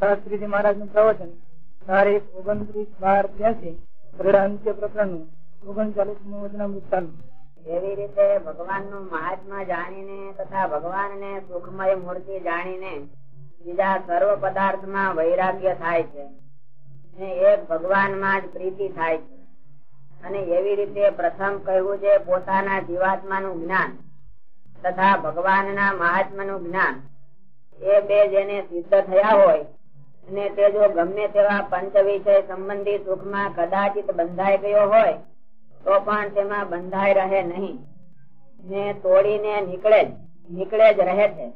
શાસ્ત્રીજી મહારાજનું પ્રવચન તારીખ ઓગણત્રીસ બાર ત્યાસી અંત્ય પ્રકરણનું ઓગણચાલીસનું વચનામૃત એવી રીતે ભગવાનનું મહાત્મા જાણીને તથા ભગવાન ને સુખમય મૂર્તિ જાણીને બીજા સર્વ પદાર્થમાં વૈરાગ્ય થાય છે. ને એક ભગવાનમાં જ પ્રીતિ થાય છે. અને એવી રીતે પ્રથમ કહ્યું છે પોતાના જીવાત્મા નું જ્ઞાન તથા ભગવાન ના મહાત્મા નું જ્ઞાન. એ બે જેને સિદ્ધ થયા હોય અને તે જો ગમે તેવા પંચ વિષય સંબંધી સુખમાં કદાચિત બંધાઈ ગયો હોય, તો પણ તેમાં બંધાઈ રહે નહીં. ને તોડીને નીકળે જ નીકળે જ રહે છે.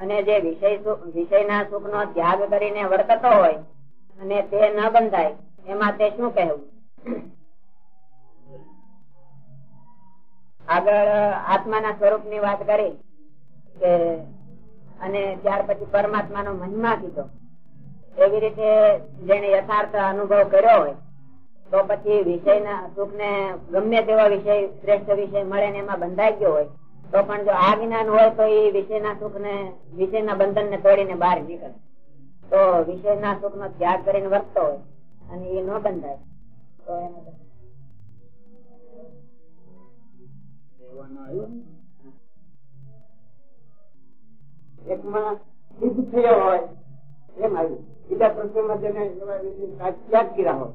અને જે વિષય વિષયના સુખ નો ત્યાગ કરીને વર્તતો હોય, અને તે ન બંધાય, એમાં તે શું કહેવું? આગળ આત્માના સ્વરૂપની વાત કરી કે, અને ત્યાર પછી પરમાત્મા નો મહિમા કીધો. એવી રીતે જેને યથાર્થ અનુભવ કર્યો હોય, તો પછી વિષયના સુખ ને ગમે તેવા વિષય શ્રેષ્ઠ વિષય મળે ને એમાં બંધાઈ ગયો હોય, તો પણ જો આ જ્ઞાન હોય તો એ વિષયના સુખ ને વિષયના બંધન ને તોડીને બહાર નીકળે. તો વિષયના સુખ નો ત્યાગ કરીને વર્તતો હોય અને એ ન બંધાય. તો એને એકમાં સિદ્ધ થયો હોય, એમ આવ્યું. બીજા પ્રશ્નમાં જેને ત્યાગ કર્યા હોય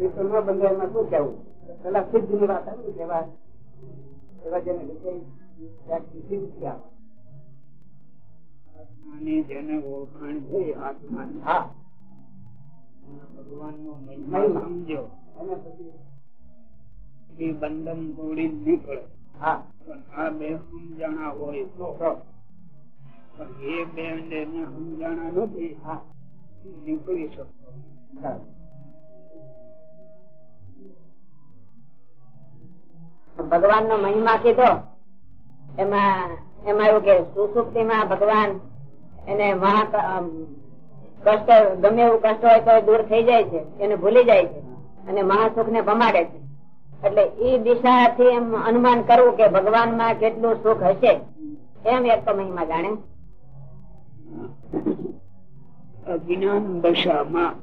એ તો ન શું કેવું પેલા સિદ્ધની વાત આવી કેવા એવા જેને સિદ્ધ થયા જેને ઓળખાણ છે આત્માની. હા. ભગવાન નો મહિમા. સમજો. અને પછી બંધન તોડી નીકળે હા. પણ આ બે સમજણા હોય તો ભગવાન નો મહિમા કીધો. એમાં એમાં એવું કે સુસુપ્તિ માં ભગવાન એને કષ્ટ, ગમે એવું કષ્ટ હોય તો દૂર થઈ જાય છે, એને ભૂલી જાય છે અને મહાસુખ ને ભમાડે છે. એટલે એ દિશાથી એમ અનુમાન કરવું કે ભગવાનમાં કેટલું સુખ હશે, એમ એક તો મહિમા જાણે. અજ્ઞાન દશામાં.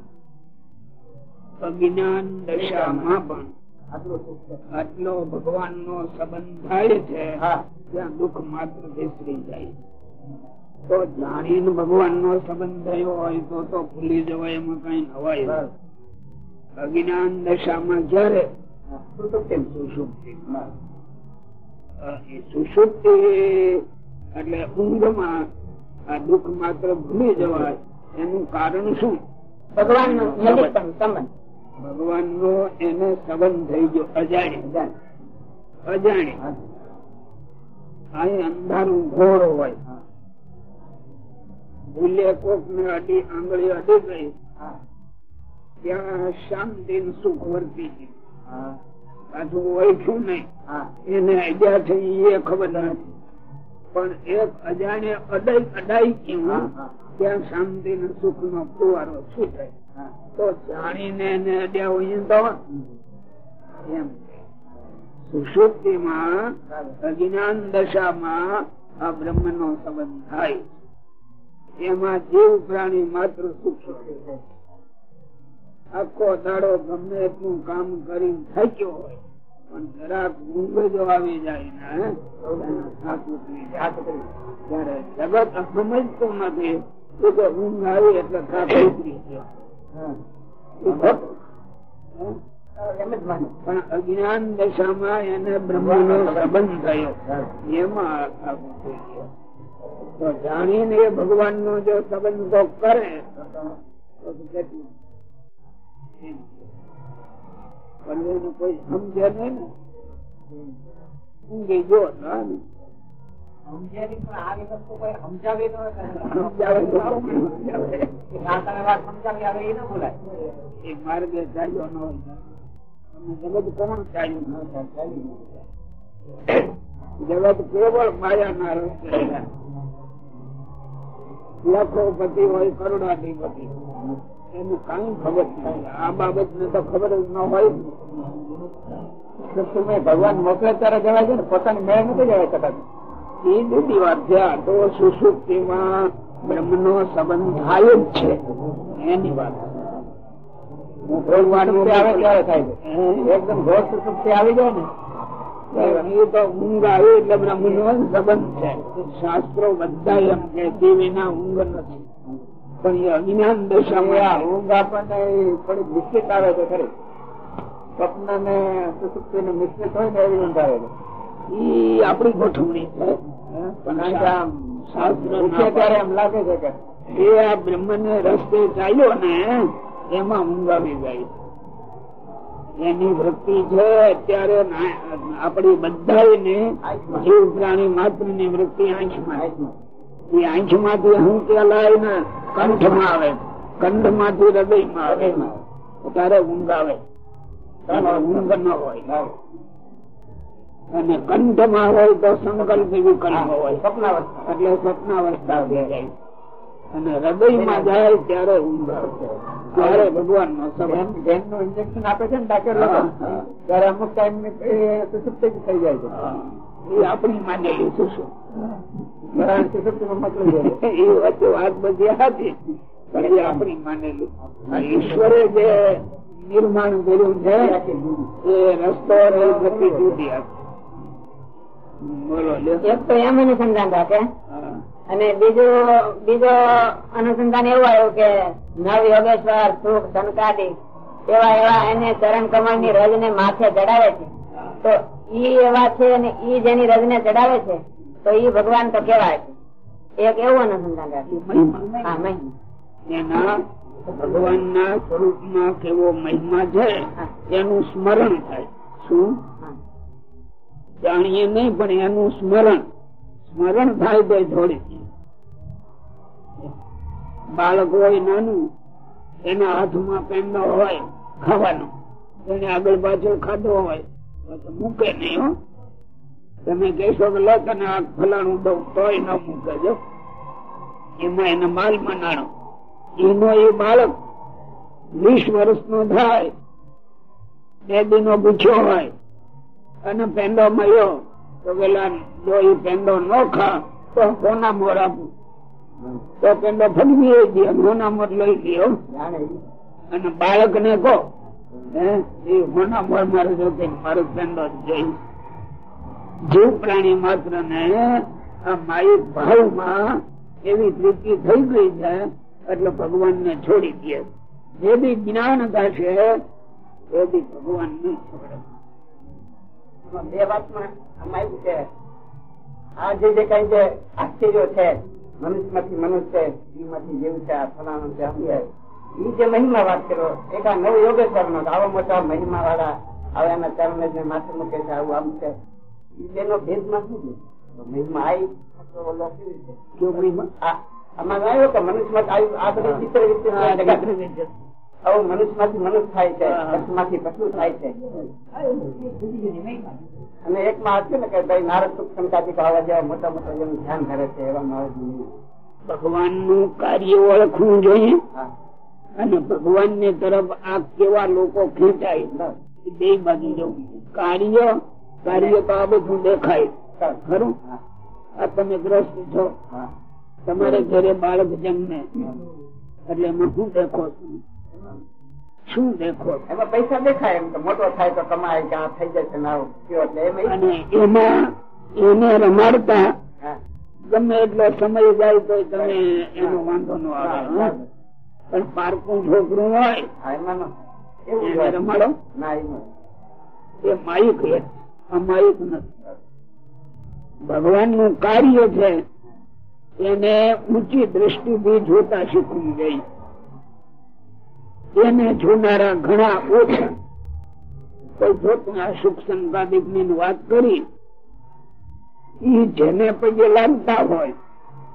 અજ્ઞાન દશામાં પણ આટલું ભગવાન નો સંબંધ થાય છે ત્યાં દુઃખ માત્ર વિસરી જાય. તો જાણીને ભગવાન નો સંબંધ થયો હોય તો તો ભૂલી જવાય, એમાં કઈ નવાય અજ્ઞાન દશામાં જયારે. સુષુપ્તિ? સુષુપ્તિ એટલે ઊંઘમાં આ દુઃખ માત્ર ભૂલી જવાય એનું કારણ શું? ભગવાન ભગવાન નો એને સંબંધ થઈ ગયો અજાણી. અજાણી. અહીં અંધારું ઘોર હોય. ભૂલે કોક ને અડી આંગળી અડી ગઈ. ત્યાં શાંતિ સુખ વર્તી ગયું. પાછું ઓળખ્યું નહીં. એને આઈડિયા થઈ એ ખબર નથી પણ એક અજાણે અડાઈ અડાઈ હા. ત્યાં શાંતિ ને સુખ નો શું થાય તો જાણીને એને અડ્યા હોય તો એમ. સુષુપ્તિ માં અજ્ઞાન દશામાં આ બ્રહ્મ નો સંબંધ થાય. એમાં જીવ પ્રાણી માત્ર સુખ. આખો દાડો ગમે એટલું કામ કરી થાક્યો હોય. પણ જરાક ઊંઘ જો આવી જાય ને. ત્યારે જગત સમજતું નથી કે ઊંઘ આવી એટલે થાક ઉતરી. પણ અજ્ઞાન દશામાં એને બ્રહ્મ નો સંબંધ થયો. એમાં તો જાણીને એ ભગવાન નો જો સંબંધ તો કરે તો કેટલું. પણ એને કોઈ સમજે નહીં ને. ઊંઘી સમજાવી ન. જગત કેવળ માયા ના રસ્તે લાખો પતિ હોય કરોડાધિપતિ એનું કઈ ખબર આ બાબત ને તો ખબર જ ન હોય. તમે ભગવાન મોકલે ત્યારે જવાય છે ને પોતાની મેળ નથી જવાય કદાચ. એ જુદી વાત છે આ તો સુસુપ્તિમાં બ્રહ્મ નો સંબંધ થાય જ છે. એની વાત. એકદમ ઘોર સુસુપ્તિ આવી જાય ને એ તો ઊંઘ આવે એટલે બ્રહ્મ નો સંબંધ છે. શાસ્ત્રો બધા એમ કે વિના ઊંઘ નથી. પણ એ અજ્ઞાન દશામાં આ ઊંઘ આપણને થોડીક મિશ્રિત આવે છે ખરી. સ્વપ્ન ને સુસુપ્તિ ને મિશ્રિત હોય ને એવી ઊંઘ આવે છે. એ આપણી ગોઠવણી. કારણ કે આમ શાસ્ત્ર ત્યારે એમ લાગે છે કે એ આ બ્રહ્મ ને રસ્તે ચાલ્યો ને એમાં ઊંઘ આવી જાય. એની વૃત્તિ છે અત્યારે આપડી બધા જીવ પ્રાણી માત્રની વૃત્તિ આંખમાં. એ આંખમાંથી હંકેલાય ને કંઠમાં આવે. કંઠમાંથી હૃદયમાં આવે. ત્યારે ઊંઘ આવે. અને ઊંઘ ન હોય. અને કંઠમાં હોય તો સંકલ્પ વિકલ્પ હોય. સપનાવસ્થા એટલે સપનાવસ્થા અને હૃદયમાં જાય ત્યારે ઊંઘ આવે. ત્યારે ભગવાન નો સંબંધ જેનનું ઇન્જેક્શન આપે છે ને ડાક્ટર ત્યારે અમુક ટાઈમ થઈ જાય છે. એ આપણી માનેલી શું શું બરાબર સુસુપ્તિ માં મોકલી દે છે. એ વચ્ચે વાત બધી હતી પણ એ આપણી માનેલી ઈશ્વરે જે નિર્માણ કર્યું છે એ રસ્તો અને એ ગતિ જુદી બોલો એક તો એમ અનુસંધાન રાખે. અને બીજું બીજો અનુસંધાન એવું આવ્યું કે નવ યોગેશ્વર સુખ સંકાદી એવા એવા એને ચરણ કમળની રજ ને માથે ચડાવે છે. તો ઈ એવા છે અને ઈ જેની રજ ને ચડાવે છે તો ઈ ભગવાન તો કેવાય છે એક એવું અનુસંધાન રાખ્યું. ભગવાન ના સ્વરૂપમાં કેવો મહિમા છે એનું સ્મરણ થાય. શું? જાણીએ નહીં પણ એનું સ્મરણ. સ્મરણ થાય તો થોડી બાળક હોય નાનું એના હાથમાં પેંડો હોય ખાવાનો. એને આગળ પાછળ ખાધો હોય. મૂકે નહીં હો. તમે કહેશો કે લો તને આ ફલાણું દઉં તોય ન મૂકે જો. એમાં એને માલ મનાણો. એનો એ બાળક વીસ વર્ષ નો થાય બે દિનો પૂછ્યો હોય અને પેંડો મળ્યો તો પેલા જો એ પેંડો ન ખા તો કોના મોર આપું? તો પેંડો ફગવી ગયો કોના મોર લઈ ગયો? અને બાળક ને કહો જીવ પ્રાણી માત્ર ને આ માયિક ભાવમાં એવી પ્રીતિ થઈ ગઈ છે, એટલે ભગવાન ને છોડી દે. જે બી જ્ઞાન થશે એ બી ભગવાન નહીં છોડે બે વાતમાં એવું છે. આ જે જે કઈ જે આશ્ચર્યો છે મનુષ્યમાંથી મનુષ્ય જીવમાંથી જેવું છે, આ ફલાણું છે જે મહિમા વાત કરો. એક આ નવ યોગેશ્વર નો આવો મોટા મહિમા વાળા હવે એના ચરણ ને માથે મૂકે છે આવું આમ છે. એનો ભેદમાં શું મહિમા આવી. મહિમા? આવ્યો કે મનુષ્ય આ બધી ચિત્ર વિચિત્ર આવું મનુષ્યમાંથી મનુષ્ય થાય છે. પશુ માંથી પશુ થાય છે. અને એક માં હતું ને કે ભાઈ નારદ સુખ સંકાતી આવા જેવા મોટા મોટા જેનું ધ્યાન કરે છે એવા મુનિ. ભગવાનનું કાર્ય ઓળખવું જોઈએ. અને ભગવાનની તરફ આ કેવા લોકો ખેંચાય બે બાજુ જવું કાર્ય કાર્ય તો આ બધું દેખાય. ખરું? હા. આ તમે ગ્રસ્ત છો. હા. તમારે ઘરે બાળક જન્મે. એટલે એમાં શું દેખો છો? શું દેખો એમાં પૈસા દેખાય એમ તો મોટો થાય તો કમાય કે આ થઈ જશે અને એમાં એને રમાડતા. ગમે એટલો સમય જાય તો તમે એનો વાંધો ન આવે? પણ પારકું છોકરું હોય. રમાડો. એ માયિક છે નથી. ભગવાનનું કાર્ય છે એને ઊંચી દ્રષ્ટિથી જોતા શીખવી ગઈ એને જોનારા ઘણા ઓછા. તો જોતું સુખ સંપાદિકની વાત કરી ઈ જેને પગે લાગતા હોય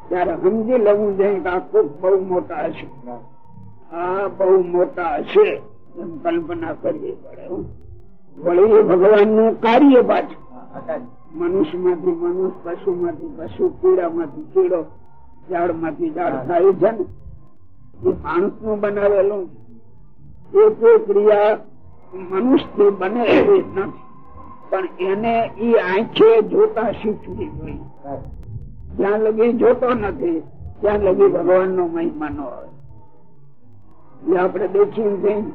ત્યારે સમજી લેવું જોઈએ કે આ કોક બહુ મોટા હશે આ બહુ મોટા હશે એમ કલ્પના કરવી પડે વળી ભગવાનનું કાર્ય પાછું. મનુષ્યમાંથી મનુષ્ય પશુ માંથી પશુ કીડા માંથી કીડો ઝાડમાંથી ઝાડ થાય છે ને. એ માણસનું બનાવેલું. છે. એ કોઈ ક્રિયા મનુષ્ય બને એવી નથી. પણ એને એ આંખે જોતા શીખવી જોઈએ. જ્યાં લગી જોતો નથી, ત્યાં લગી ભગવાન નો મહિમા નો આવે એ આપણે દેખીને જઈને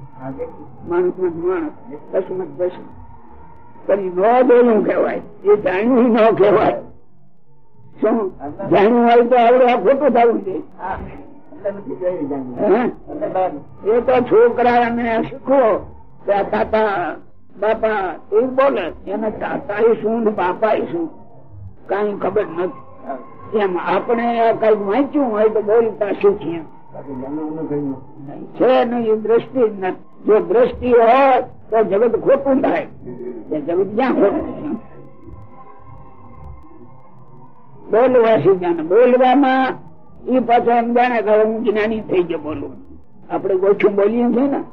માણસમાં માણસ પશુ માં પશુ કરી ન બોલું કેવાય એ જાણ્યું ન કહેવાય. શું? જાણ્યું હોય તો આવડે આ ખોટું થવું છે. એ તો છોકરા ને શીખવો કે આ તાતા બાપા એ બોલે એને તાતા શું ને બાપા શું? કઈ ખબર નથી. એમ આપણે આ કંઈક વાંચ્યું હોય તો બોલતા શીખીએ. છે નહીં દ્રષ્ટિ જ નથી. જો દ્રષ્ટિ હોય તો જગત ખોટું થાય. જગત ક્યાં ખોટું બોલવા શીખ્યા બોલવામાં એ પાછો એમ જાણે હું જ્ઞાની થઈ ગયો બોલું આપડે ઓછું બોલીએ છીએ ને.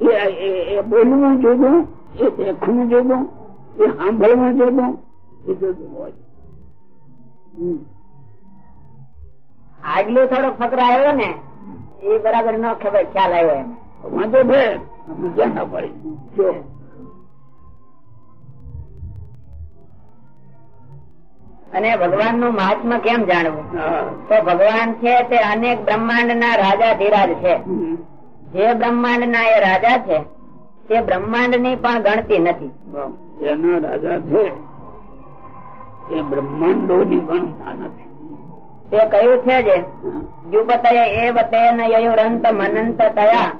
એ- બોલવું જોગું, એ દેખવું જોગું, એ સાંભળવું જોગું, એ જોગું હોય. આગલું થોડો ફકરો આવ્યો ને એ બરાબર ન ખબર ખ્યાલ આવ્યો એમ. વાંધો છે. અમે ના પડી? અને ભગવાનનું મહાત્મા કેમ જાણવું? તો ભગવાન છે તે અનેક બ્રહ્માંડ ના રાજા ધીરાજ છે. જે બ્રહ્માંડ ના એ રાજા છે તે બ્રહ્માંડની પણ ગણતી નથી. એના રાજા છે એ બ્રહ્માંડો ની ગણતા નથી. તે કહ્યું છે જે હા. એ એવ તેન યયુરંત મનંત તયા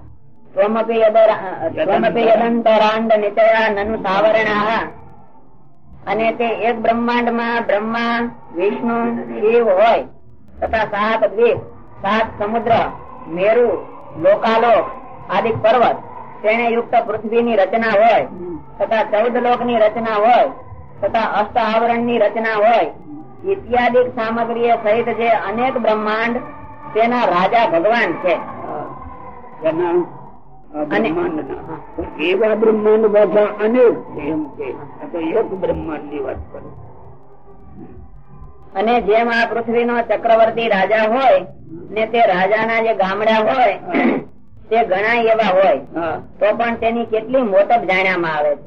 ત્વમપી યદર- ત્વમપી યદંતરાંડ નિતયા નનુ સાવરણાઃ અને તે એક બ્રહ્માંડમાં બ્રહ્મા, વિષ્ણુ, શિવ હોય, તથા સાત દ્વીપ, સાત સમુદ્ર, મેરુ, લોકાલોક, આદિ પર્વત તેને યુક્ત પૃથ્વીની રચના હોય, તથા ચૌદ લોકની રચના હોય, તથા અષ્ટ આવરણની રચના હોય ઇત્યાદિ સામગ્રી સહિત જે અનેક બ્રહ્માંડ તેના રાજા ભગવાન છે. એવા બ્રહ્માંડ બધા અનેક એમ એક બ્રહ્માંડની વાત કરે. અને જેમ આ પૃથ્વી નો ચક્રવર્તી રાજા હોય ને તે રાજાના જે ગામડા હોય તે ઘણા એવા હોય તો પણ તેની કેટલી મોટપ જાણ્યામાં આવે છે.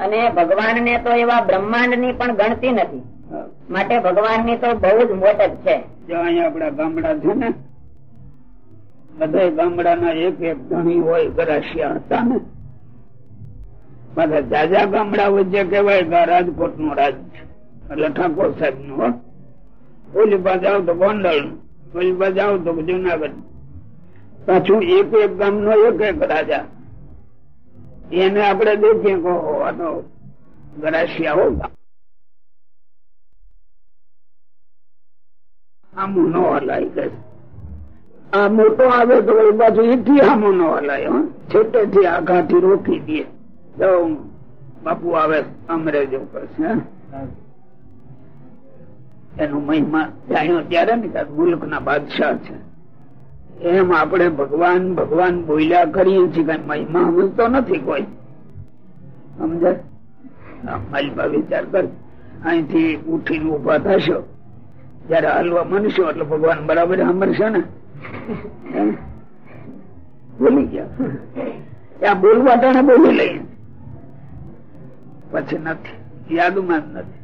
અને ભગવાન ને તો એવા બ્રહ્માંડની પણ ગણતી નથી. માટે ભગવાનની તો બહુ જ મોટપ છે. જો આપડા ગામડા છે ને બધા ગામડાના એક એક ધણી હોય ગરાશિયા હતા ને. બધા જાજા ગામડા વચ્ચે કેવાય રાજકોટનું રાજ છે. એટલે ઠાકોર સાહેબનું ઓલી પાસે આવ તો ગોંડલનું ઓલી પાસે આવ તો જુનાગઢ પાછું એક એક ગામ નો એક એક રાજા. એને આપણે દેખીએ કહો આ તો હો. આમું ન હલાય કે આ મોટો આવે તો એ બાજુ એથી આમું નો હલાય છેટે થી આઘાથી રોકી દે. બાપુ આવે અંગ્રેજો હે? એનું મહિમા જાણ્યો ત્યારે ને મુલ્ક ના બાદશાહ છે. એમ આપણે ભગવાન ભગવાન બોલ્યા કરીએ છીએ કઈ મહિમા સમજતો નથી કોઈ. સમજે માલિકા વિચાર કર. અહીંથી ઉઠીને ઊભા થશો. જયારે હલવા મનશો એટલે ભગવાન બરાબર સાંભળશે ને? બોલી ગયા. ત્યાં બોલવા ટાણે બોલી લઈએ. પછી નથી. યાદમાં નથી.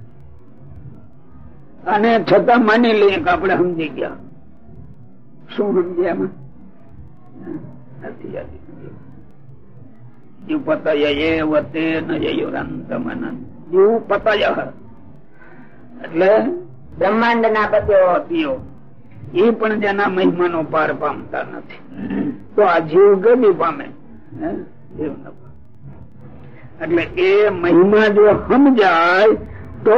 અને છતાં માની લઈએ કે આપણે સમજી ગયા. શું સમજે એમાં? પતય એવ તેન યયુરાંતમનન. જીવ પતય એટલે બ્રહ્માંડ ના એ પણ જેના મહિમાનો પાર પામતા નથી. તો આ જીવ ગમી પામે? જીવ ન. એટલે એ મહિમા જો સમજાય, તો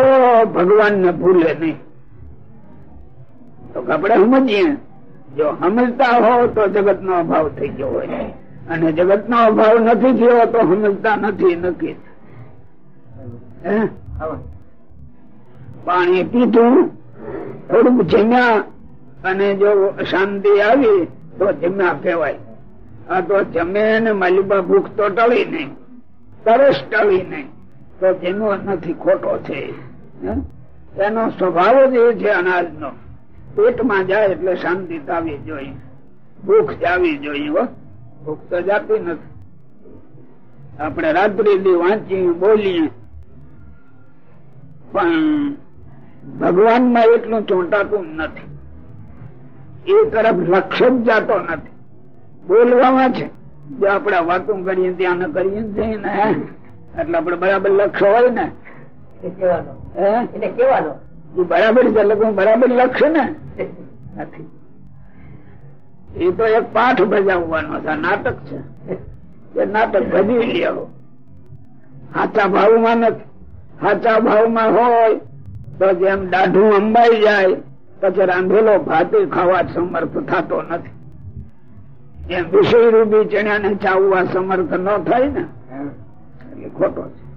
ભગવાન ને ભૂલે નહીં. તો આપડે સમજીએ. જો સમજતા હો તો જગત નો અભાવ થઈ ગયો હોય. અને જગત નો અભાવ નથી થયો તો સમજતા નથી નક્કી. પાણી પીધું થોડુંક જમ્યા અને જો શાંતિ આવી તો જમ્યા કહેવાય. આ તો જમે ને માલિબા ભૂખ તો ટળી નહીં તરસ ટળી નહીં તો જમ્યો નથી ખોટો છે? એનો સ્વભાવ જ એ છે અનાજનો. પેટમાં જાય એટલે શાંતિ આવી જોઈએ. ભૂખ જાવી જોઈએ ભૂખ તો જાતી નથી. આપણે રાત્રિ વાંચી બોલીએ. પણ ભગવાનમાં એટલું ચોંટાતું નથી. એ તરફ લક્ષ્ય જ જાતો નથી. બોલવામાં છે જે આપણે વાતો કરીએ ત્યાં કરીએ છીએ ને એટલે આપડે બરાબર લક્ષ્ય હોય ને. એ કેવાનો હે? એટલે કેવાનો બરાબર છે લોકો બરાબર લક્ષ્ય ને? નથી. એ તો એક પાઠ ભજાવવાનો નાટક છે. એ નાટક ભજી લેવો સાચા ભાવમાં નથી. સાચા ભાવમાં હોય તો જેમ દાઢું અંબાઈ જાય, પછી રાંધેલો ભાતે ખાવા સમર્થ થતો નથી. એમ વિષય રૂપી ચણ્યા ને ચાવવા સમર્થ ન થાય ને? એટલે ખોટો છે.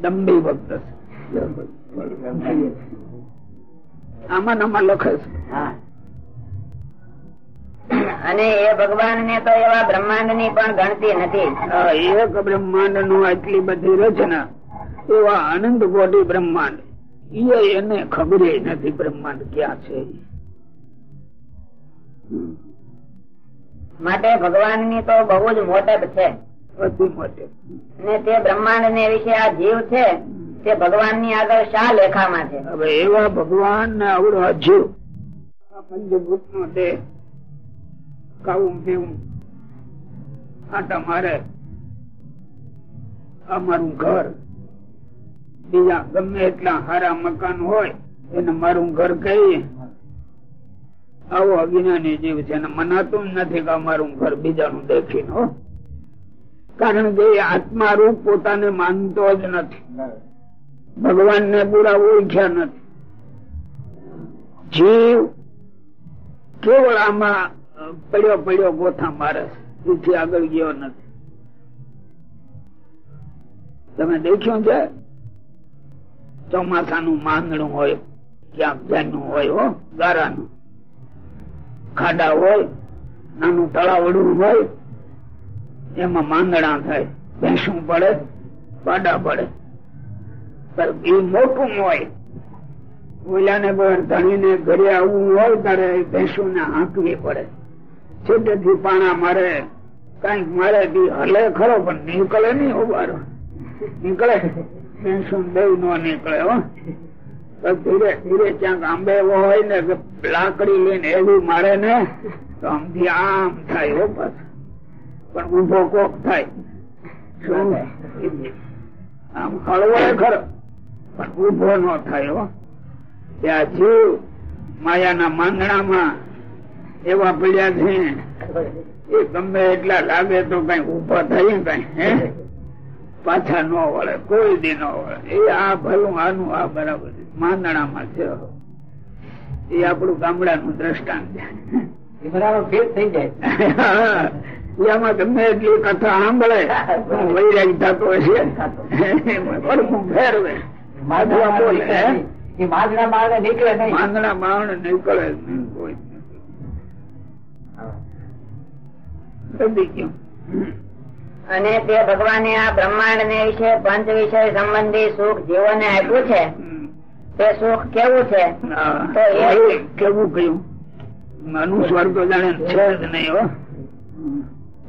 દંભી ભક્ત છે. આમાં આમાં લખે છે. અને એ ભગવાન ને તો એવા બ્રહ્માંડની પણ ગણતી નથી. એક બ્રહ્માંડનું આટલી બધી રચના એવા આનંદ કોટી બ્રહ્માંડ. એ એને ખબર નથી બ્રહ્માંડ ક્યાં છે. માટે ભગવાનની તો બહુ જ મોટપ છે. ને તે બ્રહ્માંડ ને વિશે આ જીવ છે? તે ભગવાનની આગળ શા લેખામાં છે? એવા ભગવાન ને આવડો પંચભૂત નો દેહ ખાવું પીવું આટા મારે. અમારું ઘર. બીજા ગમે એટલા સારા મકાન હોય, એને મારું ઘર કહીએ. આવો અજ્ઞાની જીવ છે અને મનાતું નથી કે અમારું ઘર બીજાનું દેખીને કારણ કે આત્મા રૂપ પોતાને માનતો જ નથી. ભગવાન ને પૂરા ઓળખ્યા નથી. જીવ કેવળ આમાં પડ્યો પડ્યો ગોથા મારે એથી આગળ ગયો નથી. તમે દેખ્યું છે? ચોમાસાનું માંદણું હોય, ક્યાંક જાનું હોય, હો, ગારાનું. ખાડા હોય, નાનું તળાવડું હોય, એમાં માંગણા થાય. ભેંસું પડે પાડા પડે. પણ એ મોટું હોય. ઓલાને ધણીને ઘરે આવવું હોય ત્યારે ભેંસું ને હાંકવી પડે. છેટેથી પાણા મારે કંઈક મારે બી હલે ખરો, પણ નીકળે નહીં ઉભારો નીકળે. ભેંસું દેવ નો નીકળે ધીરે ધીરે ક્યાંક આંબે હોય ને કે લાકડી લઈને એવી મારે ને, તો આમથી આમ થાય, હો, બસ. પણ ઊભો કોક થાય. શું? આમ હળવો ખરો. પણ ઊભો ન થયો. ત્યાં જીવ માયાના માંદણામાં એવા પડ્યા છે. એ ગમે એટલા લાગે તો કઈ ઊભા થઈ કઈ પાછા ન વળે કોઈ દી ન વળે. એ આ ભલું આનું આ બરાબર. માંદણામાં છે. એ આપણું ગામડાનું દ્રષ્ટાંત છે. એ બરાબર ફેર થઈ જાય. એમાં ગમે એટલી કથા સાંભળે વૈરાગ થતો હશે ફેરવે. માધવા બોલે એ માગણા માગણા નીકળે નહીં. માંદણા માણ નીકળે નહીં કોઈ. નથી ગયું. અને તે ભગવાને આ બ્રહ્માંડ ને વિશે પંચ વિષય સંબંધી સુખ જીવોને આપ્યું છે? તે સુખ કેવું છે? તો એ- એ કેવું કયું અનુસ્વાર સ્વર્ગ જાણે છે જ નહીં હો.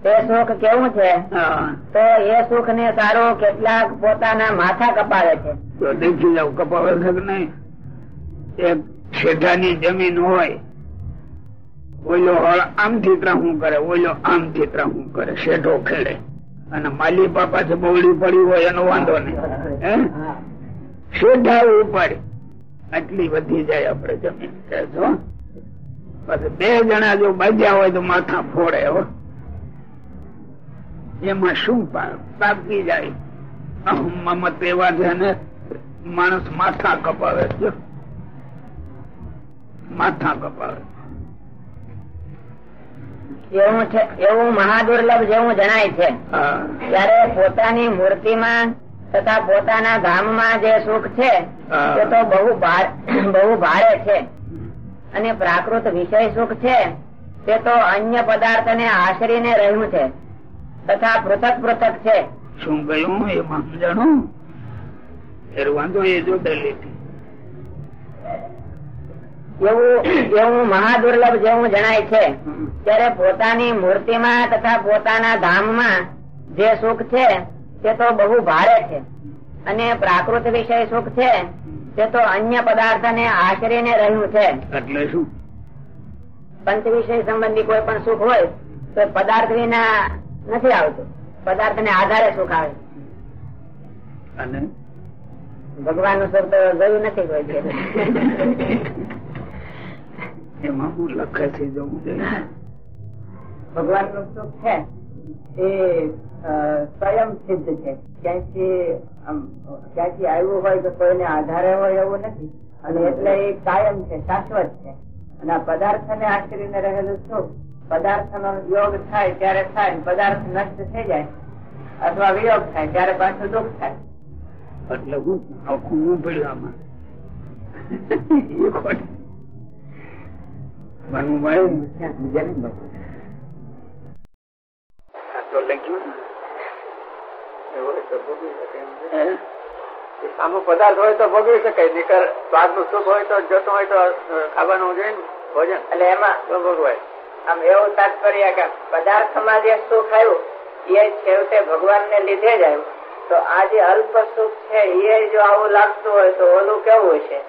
તે સુખ કેવું છે? તો એ સુખ ને સારું કેટલાક પોતાના માથા કપાવે છે. તો દેખી જાવ કપાવે છે કે નહીં? એક શેઠાની જમીન હોય ઓલો હળ આમથી ત્રાહું કરે ઓલો આમથી ત્રાહું કરે શેઠો ખેડે. અને માલી પાપા છે બવડી પડી હોય એનો વાંધો નહીં. શેઠા ઉપર આટલી વધી જાય આપડે જમીન. કે જો પછી બે જણા જો બાજ્યા હોય તો માથા ફોડે હો? એમાં શું પાકી જાય? મમત એવા છે ને માણસ માથા કપાવે છે. માથા કપાવે. એવું છે એવું મહાદુર્લભ જેવું જણાય છે. ત્યારે પોતાની મૂર્તિમાં તથા પોતાના ધામમાં જે સુખ છે. તે તો બહુ ભાર- બહુ ભારે છે. અને પ્રાકૃત વિષય સુખ છે તે તો અન્ય પદાર્થને આશરીને રહ્યું છે. તથા પૃથક પૃથક છે. શું કહ્યું એમાં સમજાણું એ વાંધો એ જો લીધી એવું એવું મહાદુર્લભ જેવું જણાય છે ત્યારે પોતાની મૂર્તિમાં તથા પોતાના ધામમાં જે સુખ છે તે તો બહુ ભારે છે. અને પ્રાકૃત વિષય સુખ છે તે તો અન્ય પદાર્થ ને આશરીને રહ્યું છે. એટલે શું? પંચ વિષય સંબંધી કોઈ પણ સુખ હોય તો પદાર્થ વિના નથી આવતું. પદાર્થ ને આધારે સુખ આવે અને? ભગવાનનું સુખ તો ગયું નથી કોઈ એમાં હું લખે છે. ભગવાનનું સુખ છે એ સ્વયં સિદ્ધ છે. ક્યાંયથી આમ, ક્યાંથી આવ્યું હોય તો કોઈને આધારે હોય એવું નથી. અને એટલે એ કાયમ છે શાશ્વત છે. અને આ પદાર્થ ને આશ્રયને રહેલું સુખ પદાર્થ નો યોગ થાય ત્યારે થાય પદાર્થ નષ્ટ થઈ જાય અથવા વિયોગ થાય ત્યારે પાછું દુઃખ થાય. એટલે હું આખું હું તો લખ્યું સામો પદાર્થ હોય તો ભોગવી શકાય નીકર સ્વાદનું સુખ હોય તો જતો હોય તો ખાવાનું જોઈએ ને ભોજન. એટલે એમાં ભોગવાય. આમ એવું તાત્પર્ય કે પદાર્થમાં જે સુખ આવ્યું, એ છેવટે ભગવાન ને લીધે જ આવ્યું. તો આ જે અલ્પ સુખ છે, એ જો આવું લાગતું હોય તો ઓલું કેવું હશે?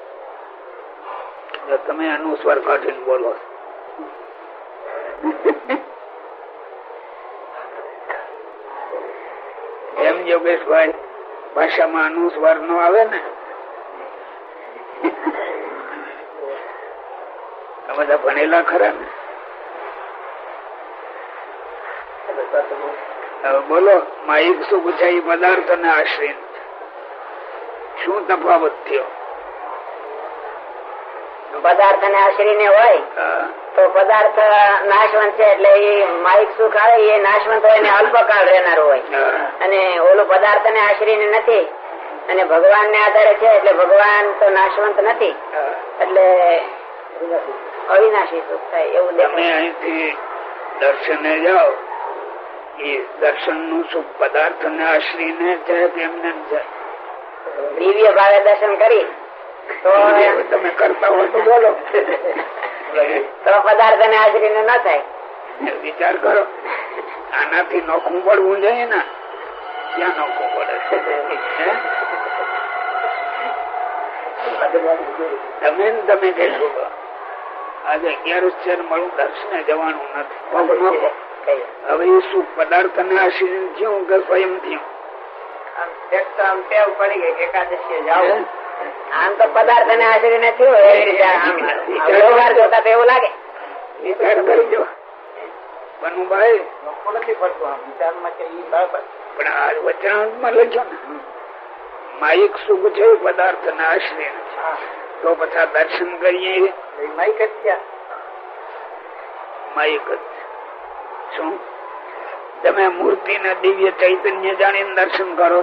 તમે આનું કાઢીને બોલો. એમ યોગેશભાઈ, ભાષામાં આનું નો આવે ને? બધા ભણેલા ખરા ને હવે બોલો માહિક સુખ છે એ પદાર્થ ને આશ્રિત શું તફાવત થયો? પદાર્થ ને આશરીને હોય તો પદાર્થ નાશવંત છે એટલે એ માહિક સુખ આવે એ નાશવંત હોય ને અલ્પકાળ રહેનારું હોય. અને ઓલું પદાર્થ ને આશરીને નથી. અને ભગવાન ને આધારે છે એટલે ભગવાન તો નાશવંત નથી. એટલે અવિનાશી સુખ થાય એવું તમે અહીંથી દર્શને જાઓ. એ દર્શનનું સુખ પદાર્થ ને આશ્રીને છે કે એમને દિવ્ય ભાવે દર્શન કરી. તમે કરતા હોય તો બોલો. તો પદાર્થ ને આશરીને ન થાય. વિચાર કરો. આનાથી નોખું પડવું જોઈએ ને. ક્યાં નોખું પડે તમે ને તમે કહેશો આજે અગિયારસ છે મળું દર્શને જવાનું નથી. હવે શું પદાર્થ ને આશ્રીને થયું કે સ્વયં થયું? આમ એક તો આમ ટેવ પડી ગઈ કે એકાદશીએ જાવું આમ તો પદાર્થ ને આશરીને થયું એ રીતે આમ વ્યવહાર જોતા તો એવું લાગે. વિચાર કરજો બનુભાઈ. નથી પડતું વિચારમાં કે ઈ બરાબર પણ. આ વચનાંતમાં લખ્યો ને. માયિક સુખ છે પદાર્થ ના આશ્રય તો પછી દર્શન કરીએ. એ જ ત્યાં માયિક જ. શું તમે મૂર્તિ ના દિવ્ય ચૈતન્ય જાણી દર્શન કરો.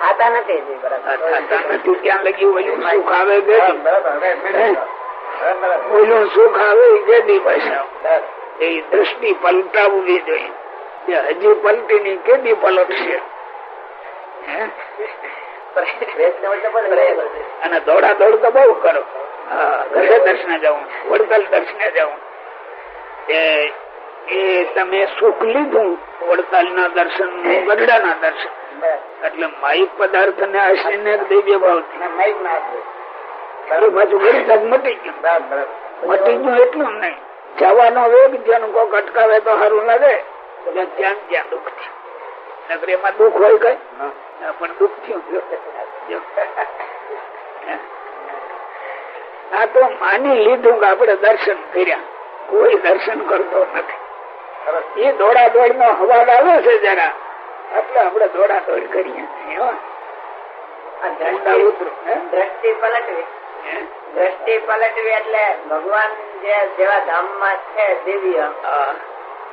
થતા નથી હજી આ બરાબર થતા નથી ત્યાં લગી ઓલું સુખ આવે કે બરાબર બરાબર ઓલું સુખ આવે એ કેદી એ દ્રષ્ટિ પલટાવવી જોઈએ. હજી પલટી ની કેદી પલટશે? અને દોડા દોડ તો બહુ કરો. ઘરે દર્શને જવું વડતાલ દર્શને જવું એ એ તમે સુખ લીધું વડતાલ ના દર્શન ગઢડા ના દર્શન. એટલે માઇક પદાર્થ ને આશ્રય દિવ્ય ભાવ ના પાછું ગરીબ મટી ગયું. મટી ગયું એટલું જ નહીં. જવાનો વેગ જેનું કોક અટકાવે તો સારું લાગે. એટલે ત્યાં ત્યાં દુઃખ થયું. નગરી એમાં દુઃખ હોય કઈ? પણ દુઃખ થયું. આ તો માની લીધું કે આપણે દર્શન કર્યા. કોઈ દર્શન કરતો નથી. એ દોડા દોડ નો હવાલ આવે છે જરા. એટલે આપડે દોડા દોડ કરીએ? દ્રષ્ટિ પલટવી. દ્રષ્ટિ પલટવી એટલે ભગવાન જે જેવા ધામમાં છે દિવ્ય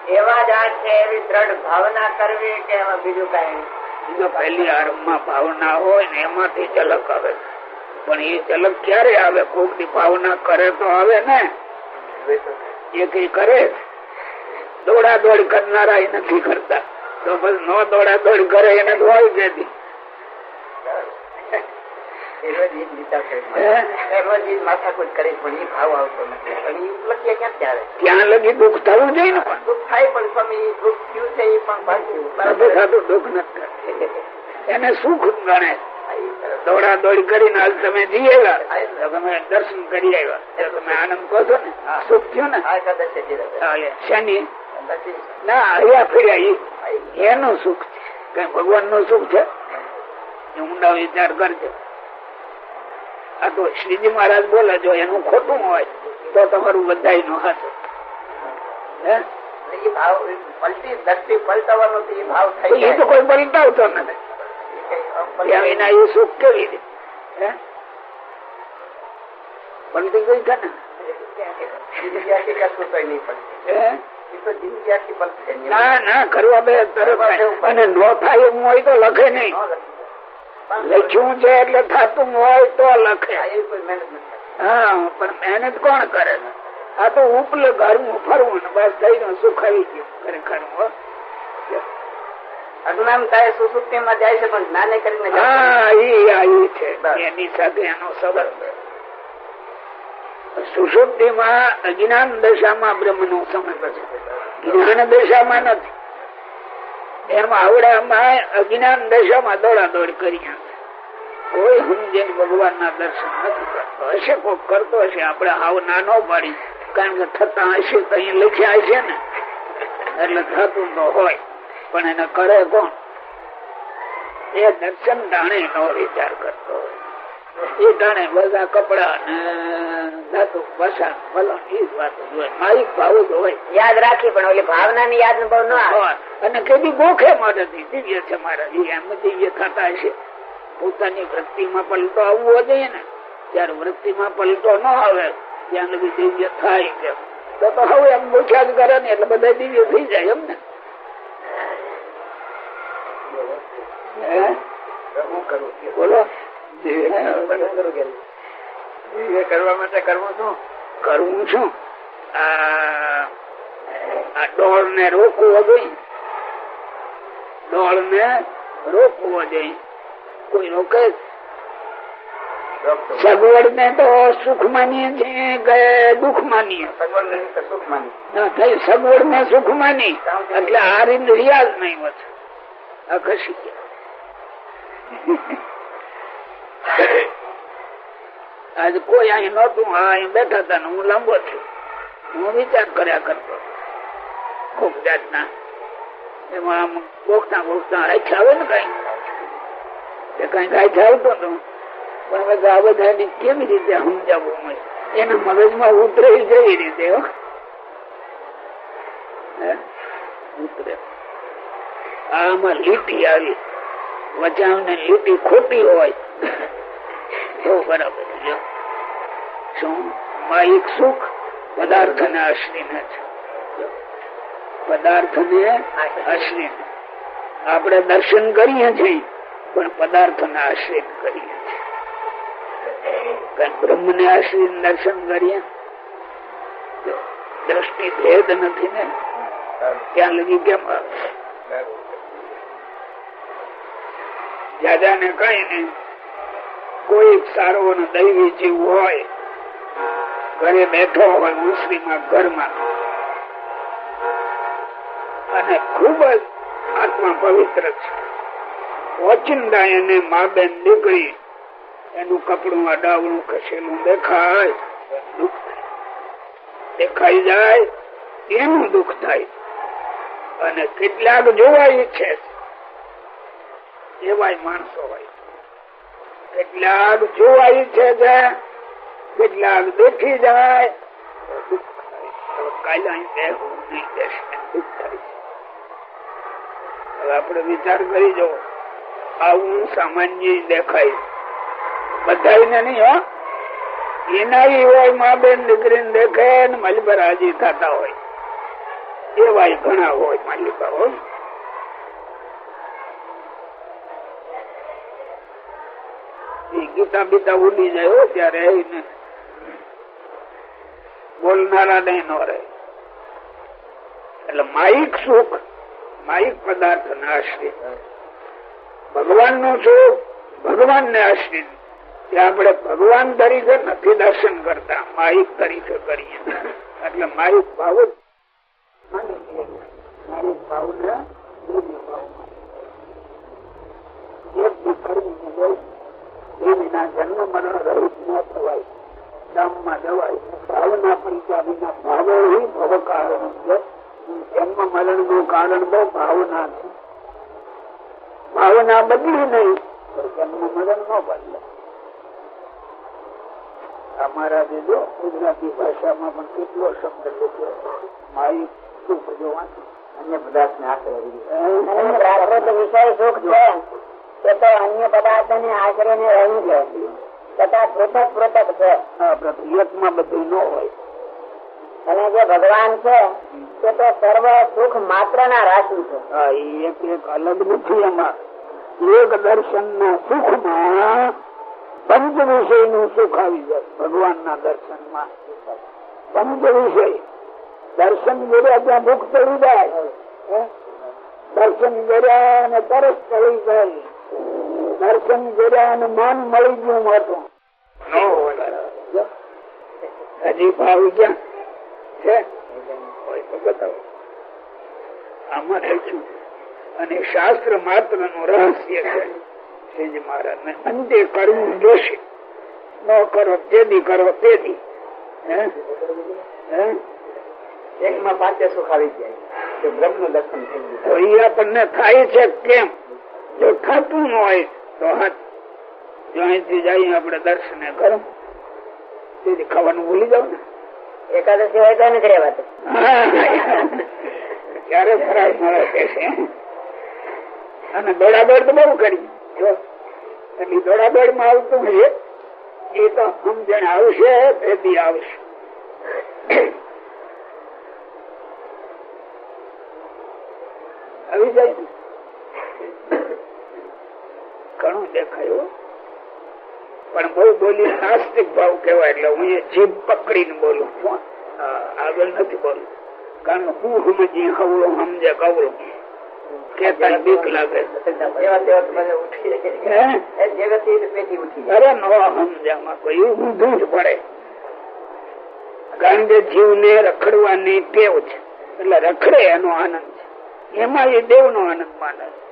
એવા જ આ છે એવી દ્રઢ ભાવના કરવી કે એમાં બીજું કઈ જો પહેલી આરંભમાં ભાવના હોય ને એમાંથી ઝલક આવે. પણ એ ઝલક ક્યારે આવે? કોકની ભાવના કરે તો આવે ને. એ કઈ કરે? દોડા દોડ કરનારા એ નથી કરતા. તો બસ નો દોડા દોડ કરે એને હોય જતી ત્યાં લગી દુઃખ થવું જોઈએ ને દુઃખ થાય પણ સ્વામી દુઃખ થયું છે ઈ પણ પાછું દુઃખ નથી એને સુખ ગણે. દોડા દોડી કરીને હાલ તમે જઈ આવ્યા. તમે દર્શન કરી આવ્યા. તમે આનંદ કહો છો ને? સુખ થયું ને? શેની? ના હર્યા ફેર્યા એનું સુખ છે કઈ ભગવાનનું સુખ છે એ ઊંડા વિચાર કરજો આ તો શ્રીજી મહારાજ બોલે જો એનું ખોટું હોય તો તમારું બધા નું હશે ભાવ પલટી દ્રષ્ટિ એ તો તો કોઈ પલટાવતો નથી જાય એ સુખ કેવી રીતે હે પલટી ગઈ છે ને ના ના કરવા બે અને નો થાય એમ હોય તો લખે નહીં. લખ્યું છે એટલે થતું હોય તો લખે. હા પણ મહેનત કોણ કરે? આ તો ઉપલે ઘરનું ફરવું ને બસ થઈને સુખ આવી ગયું ખરેખર. અજ્ઞાનતા એ સુસુપ્તિમાં જાય છે પણ જ્ઞાને કરીને હા એ આવ્યું છે. એની સાથે એનો સંબંધ. સુષુપ્તિ માં અજ્ઞાન દશામાં બ્રહ્મ નો જ્ઞાન દશામાં નથી. એમ આવડામાં અજ્ઞાન દશામાં દોડાદોડ કરી કોઈ સમજે ભગવાન ના દર્શન નથી કરતો. હશે કોક કરતો હશે આપડે આવ નાનો પાડી. કારણ કે થતા હશે તો અહીં લખ્યા હશે ને. એટલે થતું તો હોય. પણ એને કરે કોણ? એ દર્શન ટાણે નો વિચાર કરતો હોય. એ ટાણે બધા કપડા ને ધાતુ વસાણ વલણ એ જ વાત હોય. માઇક ભાવ જ હોય. યાદ રાખી પણ ઓલી ભાવના ની યાદ બહુ ન આવે. અને કેદી ગોખે મારાથી દિવ્ય છે મારા. એમ દિવ્ય થતા હશે. પોતાની વૃત્તિમાં પલટો આવવો જોઈએ ને. ત્યારે વૃત્તિમાં પલટો ન આવે ત્યાં લગી દિવ્ય થાય કેમ તો તો હવે એમ ગોખ્યા જ કરે ને એટલે બધા દિવ્ય થઈ જાય એમ ને. હે? હું? કરું બોલો. એ કરવા માટે કરવું શું કરવું શું આ ડોળ ને રોકવો જોઈએ. ડોળ ને રોકવો જોઈએ. કોઈ રોકે? સગવડ ને તો સુખ માનીએ છીએ દુઃખ માનીએ? ભગવાન તો સુખ માની થઈ સગવડ ને સુખ માની એટલે આ રીત રિયાઝ નહીં વધુ આ ગયા. આજ કોઈ અહીં નતું હા, અહીં બેઠા હતા હું લાંબો છું. હું વિચાર કર્યા કરતો. ખૂબ જાતના. એમાં આમ ગોખતા રાખ્યા આવે ને કઈ. તે કઈ રાખ્યા આવતો હતો. પણ હવે આ બધા કેવી રીતે સમજાવવું મને? એના મગજમાં ઉતરે જેવી રીતે? ઉતરે. આમાં લીટી આવી. વચાવ ને લીટી ખોટી હોય. તો બરાબર માહિક સુખ પદાર્થ ને આશ્રિત જ પદાર્થ ને આશ્રિત આપણે દર્શન કરીએ છીએ, પણ પદાર્થ ને આશ્રિત કરીએ છીએ. બ્રહ્મ ને આશ્રિત દર્શન કરીએ? દ્રષ્ટિ ભેદ નથી ને? ત્યાં લગી કેમ આવે? દાદા ને કઈ ને કોઈ સારો અને દૈવી જીવ હોય, ઘરે બેઠો હોય મુસ્લિમા ઘરમાં. અને ખૂબ જ આત્મા પવિત્ર છે. ઓચિંદા એને મા બેન દીકરી એનું કપડું અડાવડું ખસેલું દેખાય, દુઃખ દેખાઈ જાય, એનું દુઃખ થાય. અને કેટલાક જોવાય છે, એવાય માણસો હોય. કેટલાક જોવાય છે કેટલાક દેખી જાય આપણે વિચાર કરી જો, આવું સામાન્ય દેખાય. બધા નહીં, હો. એના હોય, મા બેન દીકરી દેખે ને મલબર હાજી થતા હોય. એવાય ઘણા હોય માલિકા હોય ગીતા બીતા ઉડી જાય ત્યારે બોલનારા નહીં નો રહે. એટલે માહિક સુખ માહિક પદાર્થ આશ્રિત ભગવાનનું સુખ ભગવાન ને આશ્રિત આપણે ભગવાન તરીકે નથી દર્શન કરતા માહિક તરીકે કરીએ. એટલે માહિક ભાવ જ માહિક ભાવ ને એક કરવું એ વિના જન્મ મરણ રહિત ન થવાય. ધામમાં જવાય. ભાવના પૈસા વિના ભાવો ભવ કારણ છે. જન્મ મરણનું કારણ બહુ ભાવના છે. ભાવના બદલી નહીં જન્મ મરણ ન બદલે અમારા જે જો ગુજરાતી ભાષામાં પણ કેટલો શબ્દ લખ્યો મારી સુખ જોવાનું અન્ય બધા આશરે વિષય તે તો અન્ય પદાર્થ ને આશરે ને રહી છે તથા પૃથક પૃથક છે. બધું ન હોય. અને જે ભગવાન છે તે તો સર્વ સુખ માત્ર ના રાશિ છે. એક એક અલગ નથી એમાં. એક દર્શન ના સુખમાં પંચ વિષયનું સુખ આવી જાય ભગવાન ના દર્શનમાં પંચ વિષય દર્શન કર્યા ત્યાં ભૂખ ચડી જાય? દર્શન કર્યા અને તરસ ચડી જાય. દર્શન કર્યા અને માન મળી ગયું મારું. હજી ભાવ ક્યાં? છે બતાવો. આમાં લખ્યું અને શાસ્ત્ર માત્રનું રહસ્ય છે. શ્રીજી મહારાજ ને અંતે કરવું જોશે. ન કરો તેદી કરો તેદી હે? હે? એકમાં પાંચે સુખાવી જાય. બ્રહ્મ દર્શન થઈ ગયું. તો એ આપણને થાય છે કેમ? જો થતું ન હોય તો જો અહીંથી જઈએ આપડે દર્શને કરો. તેથી ખાવાનું ભૂલી જાવ ને. એકાદશી હોય તો નથી રહેવાતું. ક્યારે ફરાળ મળે છે? અને દોડાદોડ તો બહુ કરી. જો. એટલે દોડાદોડમાં આવતું હશે એ તો સમજણ આવશે ભેદી આવશે. આવી જાય? ઘણું દેખાયું પણ બહુ બોલી નાસ્તિક ભાવ કેવાય એટલે હું એ જીભ પકડીને બોલું આગળ નથી બોલું. કારણ હું સમજી હવળો સમજે, કવળો. રખડવાની ટેવ છે. એટલે રખડે એનો આનંદ છે. એમાં એ દેવ નો આનંદ માને છે.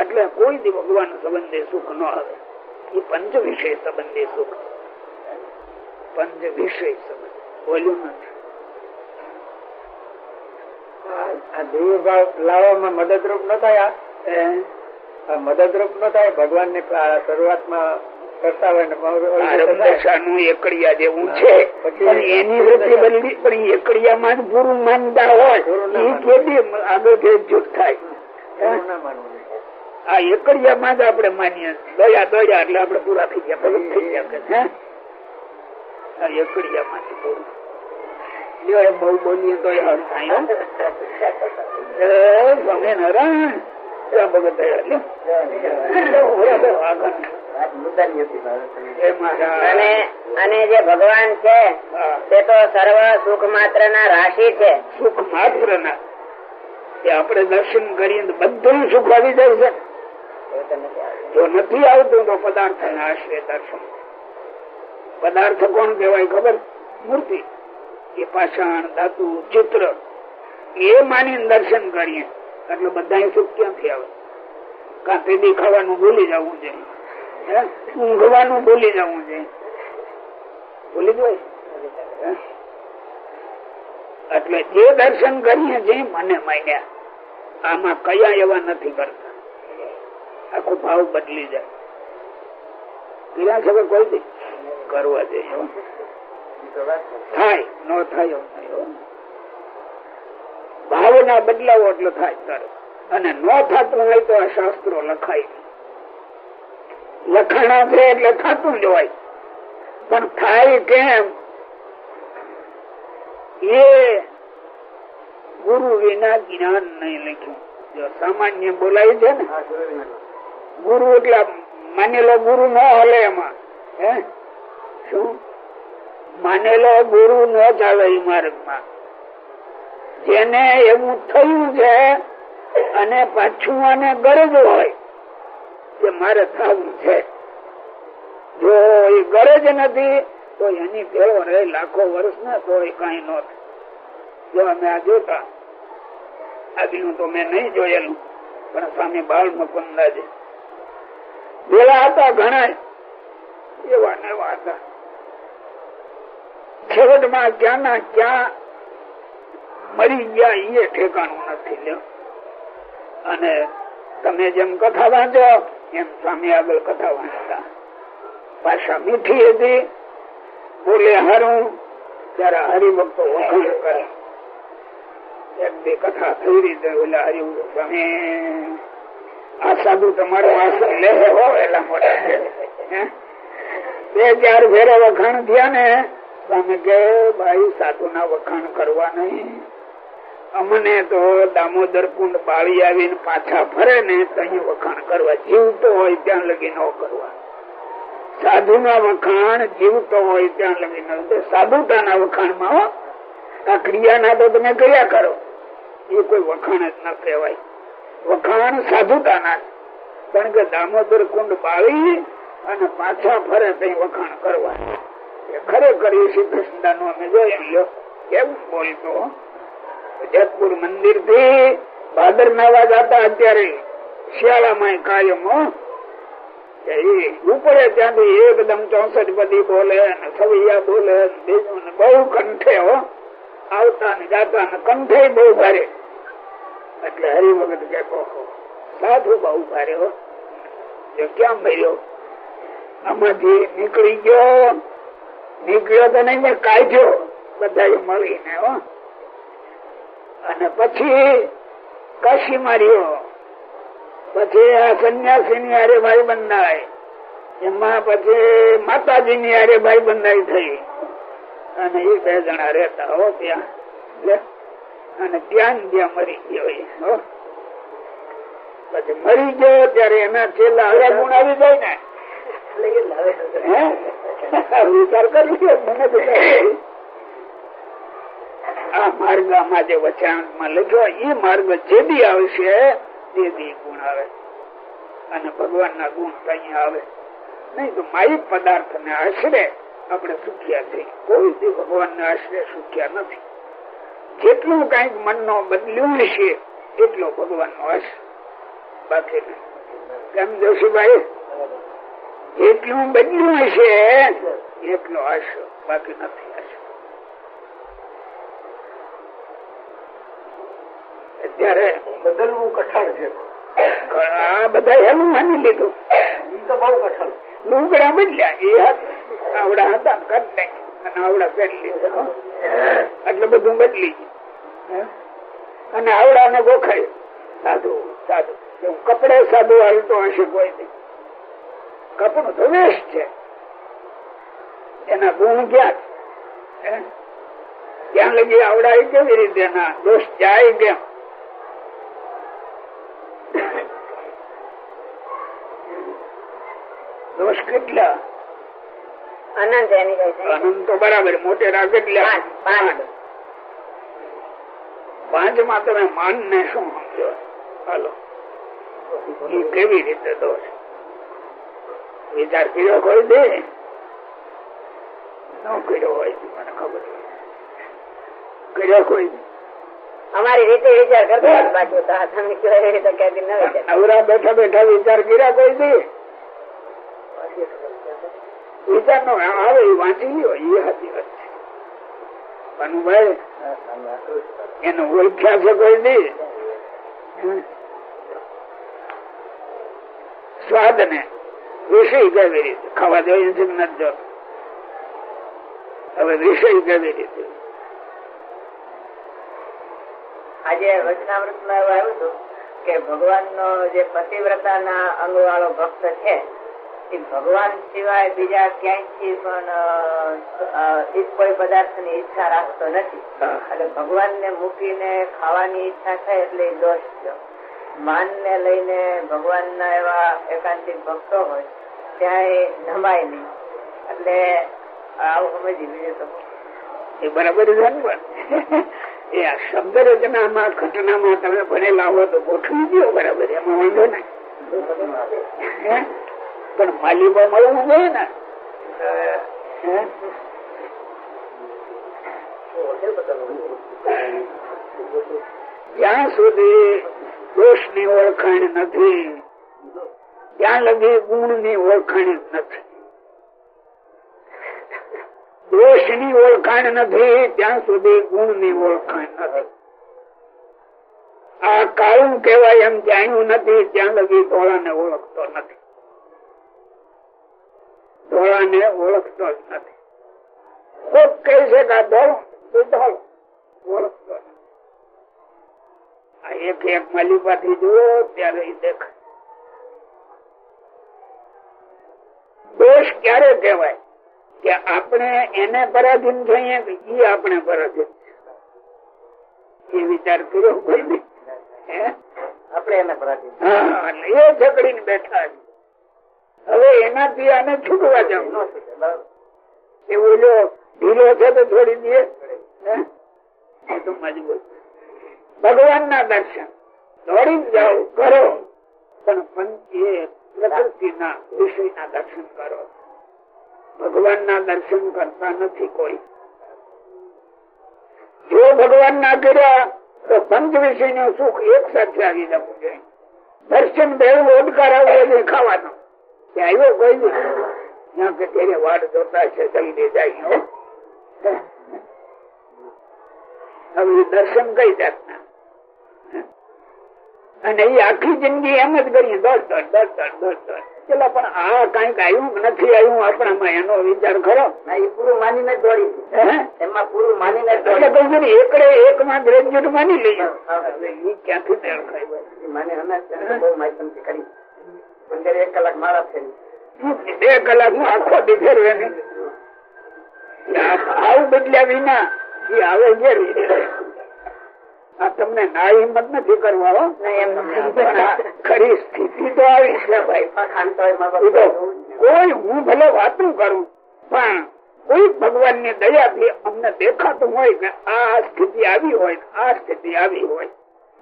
એટલે કોઈ દી ભગવાન સંબંધે સુખ ન આવે. એ પંચ વિષય સંબંધે સુખ. પંચ વિષય સંબંધ. બોલ્યું નથી આ દેવ ભાવ લાવવામાં મદદરૂપ ન થાય? આ મદદરૂપ ન થાય? ભગવાન ને શરૂઆતમાં કરતા હોય ને એકડિયા જેવું છે. પણ એની વૃત્તિ બદલી પણ એકડિયામાં જ પૂરું માનતા હોય. આગળ જૂઠ થાય? ના માનવું. આ એકડિયામાં જ આપણે માનીએ દયા દયા એટલે આપણે પૂરા થઈ ગયા ભગત થઈ ગયા કે આ એકડિયામાંથી બહુ બોલીએ તો ભગત. અને જે ભગવાન છે તે તો સર્વ સુખ માત્ર ના રાશિ છે. સુખ માત્ર ના આપડે આપણે દર્શન કરીએ બધું સુખ આવી જાય છે. જો નથી આવતું તો પદાર્થ ના આશરે દર્શન પદાર્થ કોણ કહેવાય ખબર? મૂર્તિ. એ પાષાણ, ધાતુ, ચિત્ર. એ માની દર્શન કરીએ. એટલે બધા સુખ ક્યાંથી આવે? કાં તે ખાવાનું ભૂલી જવું છે? ઊંઘવાનું ભૂલી જવું છે? ભૂલી જાય એટલે જે દર્શન કરીએ જે મને માન્યા. આમાં કયા એવા નથી કરતા. આખો ભાવ બદલી જાય. પીલા ખબર કોઈ દી કરવા દે. થાય. ન થાય નહીં, ભાવના બદલાવો એટલે થાય અને ન થતું હોય તો આ શાસ્ત્રો લખાય. લખાણા છે એટલે થતું જ હોય. પણ થાય કેમ? એ ગુરુ વિના જ્ઞાન નહીં લખ્યું. જો સામાન્ય બોલાય છે ને ગુરુ એટલે માનેલો ગુરુ ન હલે એમાં. હે? શું? માનેલો ગુરુ ન ચાલે એ માર્ગમાં. જેને એવું થયું છે અને પાછું આને ગરજ હોય કે મારે થવું છે. જો એ ગરજ નથી, તો એની ભેળો રહે લાખો વર્ષ ને તો એ કઈ ન જો અમે આ જોતા આગલું તો મેં નહીં જોયેલું, પણ સ્વામી બાળ મુકુંદા છે પેલા હતા ઘણા એવા નવા હતા. છેવટમાં ક્યાં ના ક્યાં મરી ગયા એ ઠેકાણું નથી અને તમે જેમ કથા વાંચો, એમ સ્વામી આગળ કથા વાંચતા. ભાષા મીઠી હતી. બોલે, હારું. ત્યારે હરિભક્તો વખાણ કરે. એક બે કથા થઈ રીતે ઓલા હરિભક્ત સ્વામી. આ સાધુ તમારું આસન લે હો મોટા બે ચાર ફેરા વખાણ થયા ને સ્વામી કે, ભાઈ સાધુ ના વખાણ કરવા નહીં. અમને તો દામોદર કુંડ બાળી આવીને પાછા ફરે ને ત્યાં વખાણ કરવા જીવતો હોય ત્યાં લગી ન કરવા. સાધુ ના વખાણ જીવતો હોય ત્યાં લગી ન સાધુતા ના વખાણમાં આ ક્રિયા ના તો તમે કર્યા કરો. એ કોઈ વખાણ જ ન કહેવાય. વખાણ સાધુતા ના કારણ કે દામોદર કુંડ બાળી અને પાછા ફરે ત્યાં વખાણ કરવા. ખરેખર એ શ્રી કૃષ્ણનું અમે જોયેલો કેવું બોલતો? જેતપુર મંદિરથી ભાદર નાવા જતા અત્યારે શિયાળામાં કાયમો ઉપરે ત્યાંથી એકદમ ચોસઠ બધી બોલે અને સવૈયા બોલે બીજું બહુ કંઠે, હો. આવતા ને જાતા ને કંઠે બહુ ભારે. એટલે હરિભગત કે ઓહો સાધુ બહુ જો ક્યાં મર્યો આમાંથી નીકળી ગયો. નીકળ્યો તો નહીં કાઢ્યો. બધા મળીને અને પછી કાશી માર્યો. પછી આ સંન્યાસી ની હારે ભાઈ બંધાય. એમાં પછી માતાજી ની હારે ભાઈ બંધાઈ થઈ. અને એ બે જણા રહેતા હો ત્યાં. અને ત્યાં ત્યાં મરી ગયો પછી મરી ગયો ત્યારે એના છેલ્લા હવે ગુણ આવી જાય ને. વિચાર કરી મને આ માર્ગ આમાં જે વચાણમાં લખ્યો એ માર્ગ જેદી આવશે તેદી ગુણ આવે. અને ભગવાન ના ગુણ કઈ આવે. નહીં તો માય પદાર્થ ને આશરે આપણે સુખ્યા થઈ કોઈ ભગવાન ને આશરે સુખ્યા નથી. જેટલું કંઈક મન નો બદલ્યું હશે એટલો ભગવાન નો હશે બાકી કેમ જોશીભાઈ? જેટલું બદલ્યું હશે એટલો હશે બાકી નથી અત્યારે બદલવું કઠણ છે. આ બધા એનું માની લીધું. બહુ કઠણ. લુગડા બદલ્યા. એ આવડા હતા કટ નાખ્યા. અને બધું બદલી. અને આવડા ને ગોખાય સાધુ સાધુ. કપડે સાધુ હાલતો હશે કોઈ નહીં. કપડું તો વેસ્ટ છે. એના ગુણ ક્યાં છે? ત્યાં લગી આવડાય કેવી રીતે? ના દોષ જાય કેમ? દોષ કેટલા? અનંત એની તો બરાબર મોટે રાગ એટલે પાંચ. માં તમે માન ને શું સમજો હાલો. કેવી રીતે દોષ વિચાર કર્યો કોઈ દે? ન કર્યો હોય મને ખબર કર્યો કોઈ અમારી રીતે વિચાર કરતો વિચાર નવરા બેઠા બેઠા વિચાર કર્યા કોઈ દે? સ્વાદ ને વિષય કેવી રીતે? ખાવા જોઈએ છે નથી હવે વિષય કેવી રીતે? આજે વચનામૃતમાં એવું આવ્યું હતું કે ભગવાન નો જે પતિવ્રતા ના અંગ વાળો ભક્ત છે ભગવાન સિવાય બીજા ક્યાંયથી પણ કોઈ પદાર્થની ઈચ્છા રાખતો નથી. એટલે ભગવાન ને મૂકીને ખાવાની ઈચ્છા થાય એટલે દોષ થયો માન ને લઈને ભગવાન ના એવા એકાંતિક ભક્તો હોય ત્યાં નમાય નહીં. એટલે આવું સમજી બીજું તો. એ બરાબર છે એ શબ્દ રચનામાં ઘટનામાં તમે ભણેલા હો તો ગોઠવી દો બરાબર એમાં વાંધો નહીં? પણ માલિકો મળવું જોઈએ ને. જ્યાં સુધી દોષની ઓળખાણ નથી, ત્યાં લગી ગુણની ઓળખાણ નથી. દોષની ઓળખાણ નથી, ત્યાં સુધી ગુણની ઓળખાણ નથી. આ કાળું કેવાય એમ જાણ્યું નથી, ત્યાં લગી ધોળા ને ઓળખતો નથી. ધોળા ને ઓળખતો જ નથી. કોક કહે છે કે આ ધોળું તો ધોળું ઓળખતો આ એક એક માલિકાથી જુઓ ત્યારે દેખાય. દોષ ક્યારે કહેવાય? કે આપણે એને પરાધીન થઈએ કે ઈ આપણે પરાધીન એ વિચાર કર્યો કોઈ આપણે એને પરાધીન હા, એ ઝઘડીને બેઠા છે. હવે એનાથી આને છૂટવા જવું એવું જો ઢીલો છે તો છોડી દે? એ ભગવાન ના દર્શન. દોડી જાઓ, કરો. પણ પ્રકૃતિ ના વિષય ના દર્શન કરો. ભગવાન ના દર્શન કરતા નથી કોઈ. જો ભગવાન ના કર્યા, તો પંચ વિષયનું સુખ એક સાથે આવી જવું જોઈએ. દર્શન ભેળું ઓડકાર આવે ખાવાનો કે આવ્યો કોઈ ત્યાં કે તેને વાડ જોતા છે જલ્દી જાય હવે દર્શન કઈ જાતના? અને એ આખી જિંદગી એમ જ કરીએ દોડ દોડ દોડ દોડ દોડ દોડ. ચલો પણ આ કંઈક આવ્યું નથી આવ્યું? આપણામાં એનો વિચાર ખરો? ના એ પૂરું માનીને ને દોડી. એમાં પૂરું માનીને દોડી. એકડે એકમાં ગ્રેજ્યુએટ માની લઈએ. ક્યાંથી મેળ ખાય મને હમણાં બહુ માહિતી કરી. અંદર એક કલાક મારા ફેરી બે કલાકનું આખો દી એને નહીં. બદલ્યા વિના એ આવે ઘેર. આ તમને ના હિંમત નથી કરવા હો. ખરી સ્થિતિ તો આવી છે ભાઈ. કોઈ હું ભલે વાતું કરું પણ કોઈ ભગવાનની દયાથી અમને દેખાતું હોય કે આ સ્થિતિ આવી હોય આ સ્થિતિ આવી હોય.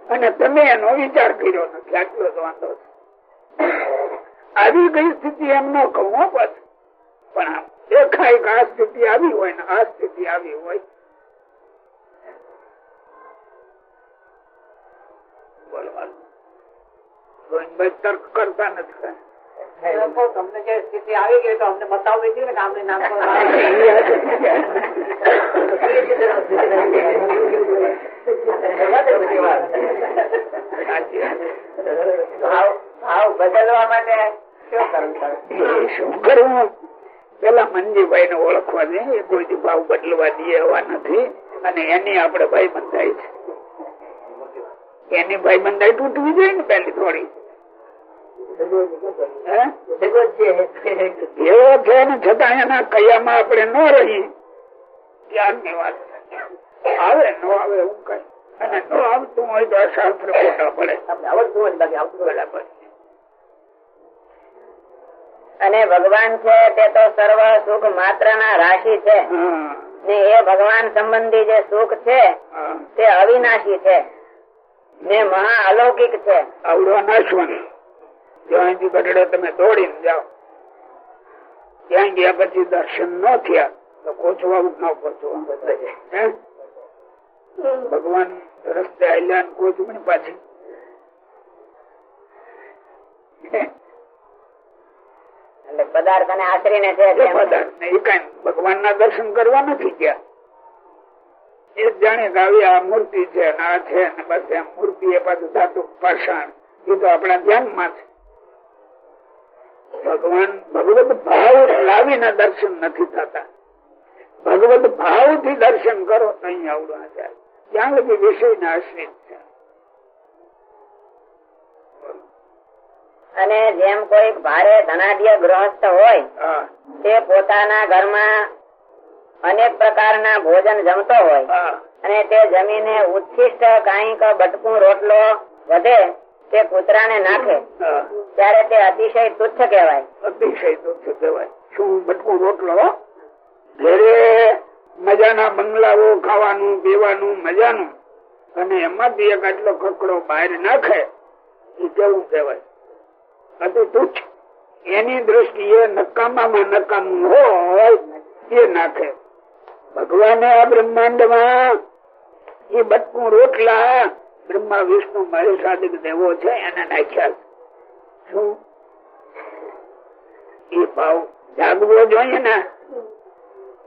અને તમે એનો વિચાર કર્યો નથી આટલો જ વાંધો છે. આવી ગઈ સ્થિતિ એમ ન કહું બસ. પણ દેખાય કે આ સ્થિતિ આવી હોય ને આ સ્થિતિ આવી હોય. તર્ક કરતા નથી તમને જે સ્થિતિ આવી ગઈ તો અમને બતાવવી જોઈએ ને કે આમને નામ ભાવ બદલવા માટે શું કરવું પેલા મનજીભાઈ ને ઓળખવા દે એ કોઈ ભાવ બદલવા દે એવા નથી. અને એની આપડે ભાઈ બંધાય છે. એની ભાઈ બંધાઈ તૂટવી જોઈએ ને પેલી થોડી. એવો છે ને છતાં એના કયામાં આપણે ન રહી ત્યારની વાત. આવે ન આવે એવું કઈ. અને ન આવતું હોય તો શાસ્ત્ર ખોટા પડે. આપણે આવડતું હોય આવતું. બરાબર. અને ભગવાન છે તે તો સર્વ સુખ માત્ર ના રાશિ છે. ને એ ભગવાન સંબંધી જે સુખ છે તે અવિનાશી છે. ને મહા અલૌકિક છે. આવડો નાશવાનું જો અહીંથી ગઢડે તમે દોડીને જાઓ. ત્યાં ગયા પછી દર્શન ન થયા તો કોચવાનું ન કોચવાનું હે? ભગવાન રસ્તે આલ્યા ને પાછી. પદાર્થ અને આશરીને છે ને ભગવાન ના દર્શન કરવા નથી ગયા. એ જાણે આવી આ મૂર્તિ છે ને આ છે ને બસ એમ. મૂર્તિ એ પાછું ધાતુ પાષાણ. એ તો આપણા ધ્યાનમાં છે. ભગવાન ભગવત ભાવ લાવીને દર્શન નથી થતા. ભગવત ભાવથી દર્શન કરો તો અહીં આવડવા જાય. ત્યાં લગી વિષય ના આશ્રિત છે. અને જેમ કોઈ ભારે ધનાઢ્ય ગૃહસ્થ હોય તે પોતાના ઘરમાં અનેક પ્રકારના ભોજન જમતો હોય અને તે જમીને ઉત્કૃષ્ટ કાંઈક બટકું રોટલો વધે તે કૂતરાને નાખે ત્યારે તે અતિશય તુચ્છ કહેવાય. અતિશય તુચ્છ કહેવાય. શું બટકું રોટલો? ઘરે મજાના બંગલાઓ ખાવાનું પીવાનું મજાનું. અને એમાંથી એક આટલો ખકડો બહાર નાખે એ કેવું કહેવાય? અતિ તુચ્છ એની દ્રષ્ટિએ નકામામાં નકામું હોય, એ નાખે. ભગવાને આ બ્રહ્માંડમાં એ બટકું રોટલા, બ્રહ્મા વિષ્ણુ મહેશ આદિક દેવો છે, એને નાખ્યા. શું? એ ભાવ જાગવો જોઈએ ને.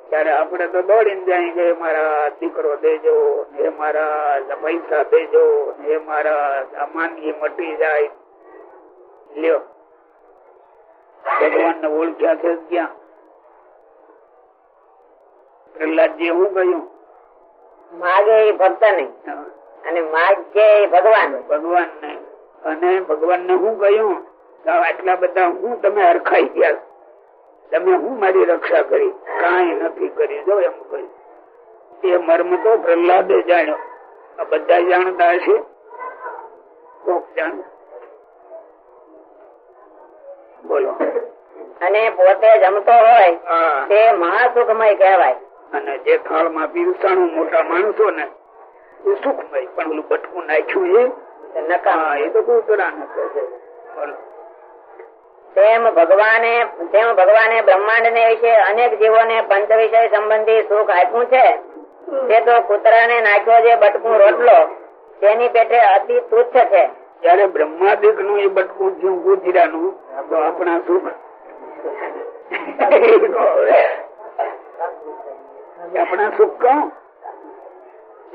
ત્યારે આપણે તો દોડીને જાય કે મારા દીકરો દેજો, ને મારા પૈસા દેજો, ને મારા આ માંદગી મટી જાય. લ્યો. ભગવાન ને ઓળખ્યા છે ક્યાં? પ્રહલાદજી હું કહ્યું? માગે એ ભક્ત નહીં અને માગ છે એ ભગવાન ભગવાન ને અને ભગવાન ને હું કહ્યું આટલા બધા હું તમે હરખાઈ ગયા તમે હું મારી રક્ષા કરી? કઈ નથી કરી. જો એમ કહ્યું. એ મર્મ તો પ્રહલાદે જાણ્યો. આ બધા જાણતા હશે? કોક જાણ બોલો. અને પોતે જમતો હોય તે મહાસુખમય કહેવાય. અને જે થાળમાં પીરસાણું મોટા માણસો ને એ સુખમય પણ ઓલું બટકું નાખ્યું એ તે એ તો કૂતરા તેમ ભગવાને તેમ ભગવાને બ્રહ્માંડ ને વિશે અનેક જીવોને પંચ વિષય સંબંધી સુખ આપ્યું છે. તે તો કૂતરાને નાખ્યો જે બટકું રોટલો તેની પેટે અતિ તુચ્છ છે. જયારે બ્રહ્માદિકનું એ બટકું થયું ગુજરા નું તો આપણા સુખ. આપણા સુખ કહું?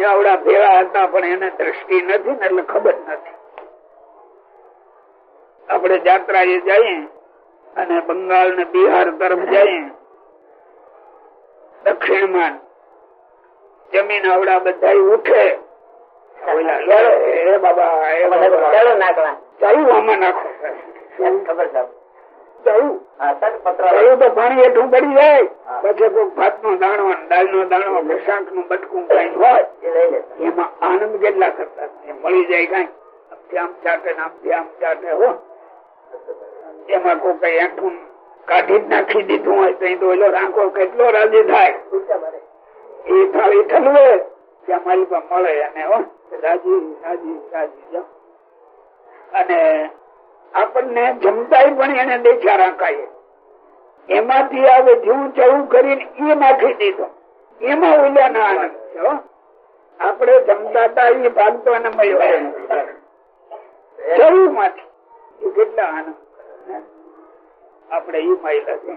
આવડા ભેળા હતા, પણ એને દ્રષ્ટિ નથી ને એટલે ખબર નથી. આપણે જાત્રા એ જઈએ અને બંગાળ ને બિહાર તરફ જઈએ. દક્ષિણમાં જમીન આવડા બધા ઉઠે. પાણી એટલું પડી જાય. પછી કોઈ ભાત નો દાણો દાળ નો દાણો કે નું બટકું કઈ હોય એમાં આનંદ કેટલા કરતા મળી જાય કઈ. આમ ચાટે આમ આમ ચાટે હો. એમાં કોઈ કઈ આઠું કાઢી જ નાખી દીધું હોય તો એ તો ઓલો રાંકો કેટલો રાજી થાય. એ થાળી ઠલવે ત્યાં મારી પણ મળે અને હો. રાજી રાજી રાજી અને આપણને જમતાય પણ એને દેખા રાખાય એમાંથી આવે જેવું ચવું કરીને એ નાખી દીધો. એમાં ઓલા ના આનંદ છે. આપણે જમતા હતા એ ભાગતો માંથી. કેટલા આનંદ? આપણે એ મહિલા છે.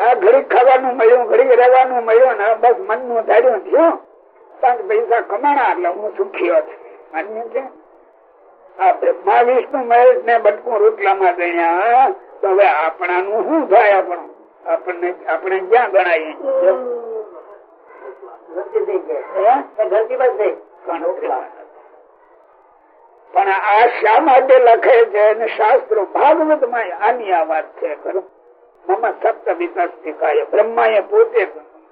આ ઘડી ખાવાનું મળ્યું ઘડી રહેવાનું મળ્યું ને બસ મનનું ધાર્યું થયું. પાંચ પૈસા કમાણા એટલે હું સુખી હતો. માન્ય છે? આ બ્રહ્મા વિષ્ણુ મહેશ ને બટકું રોટલામાં ગણ્યા તો હવે આપણાનું શું થાય આપણું? આપણને, આપણે ક્યાં ગણાય પણ આ શા માટે લખે છે? અને શાસ્ત્રો ભાગવતમાં આની આ વાત છે, ખરું? મમ સપ્ત વિકસ્તિકાય બ્રહ્મા એ પોતે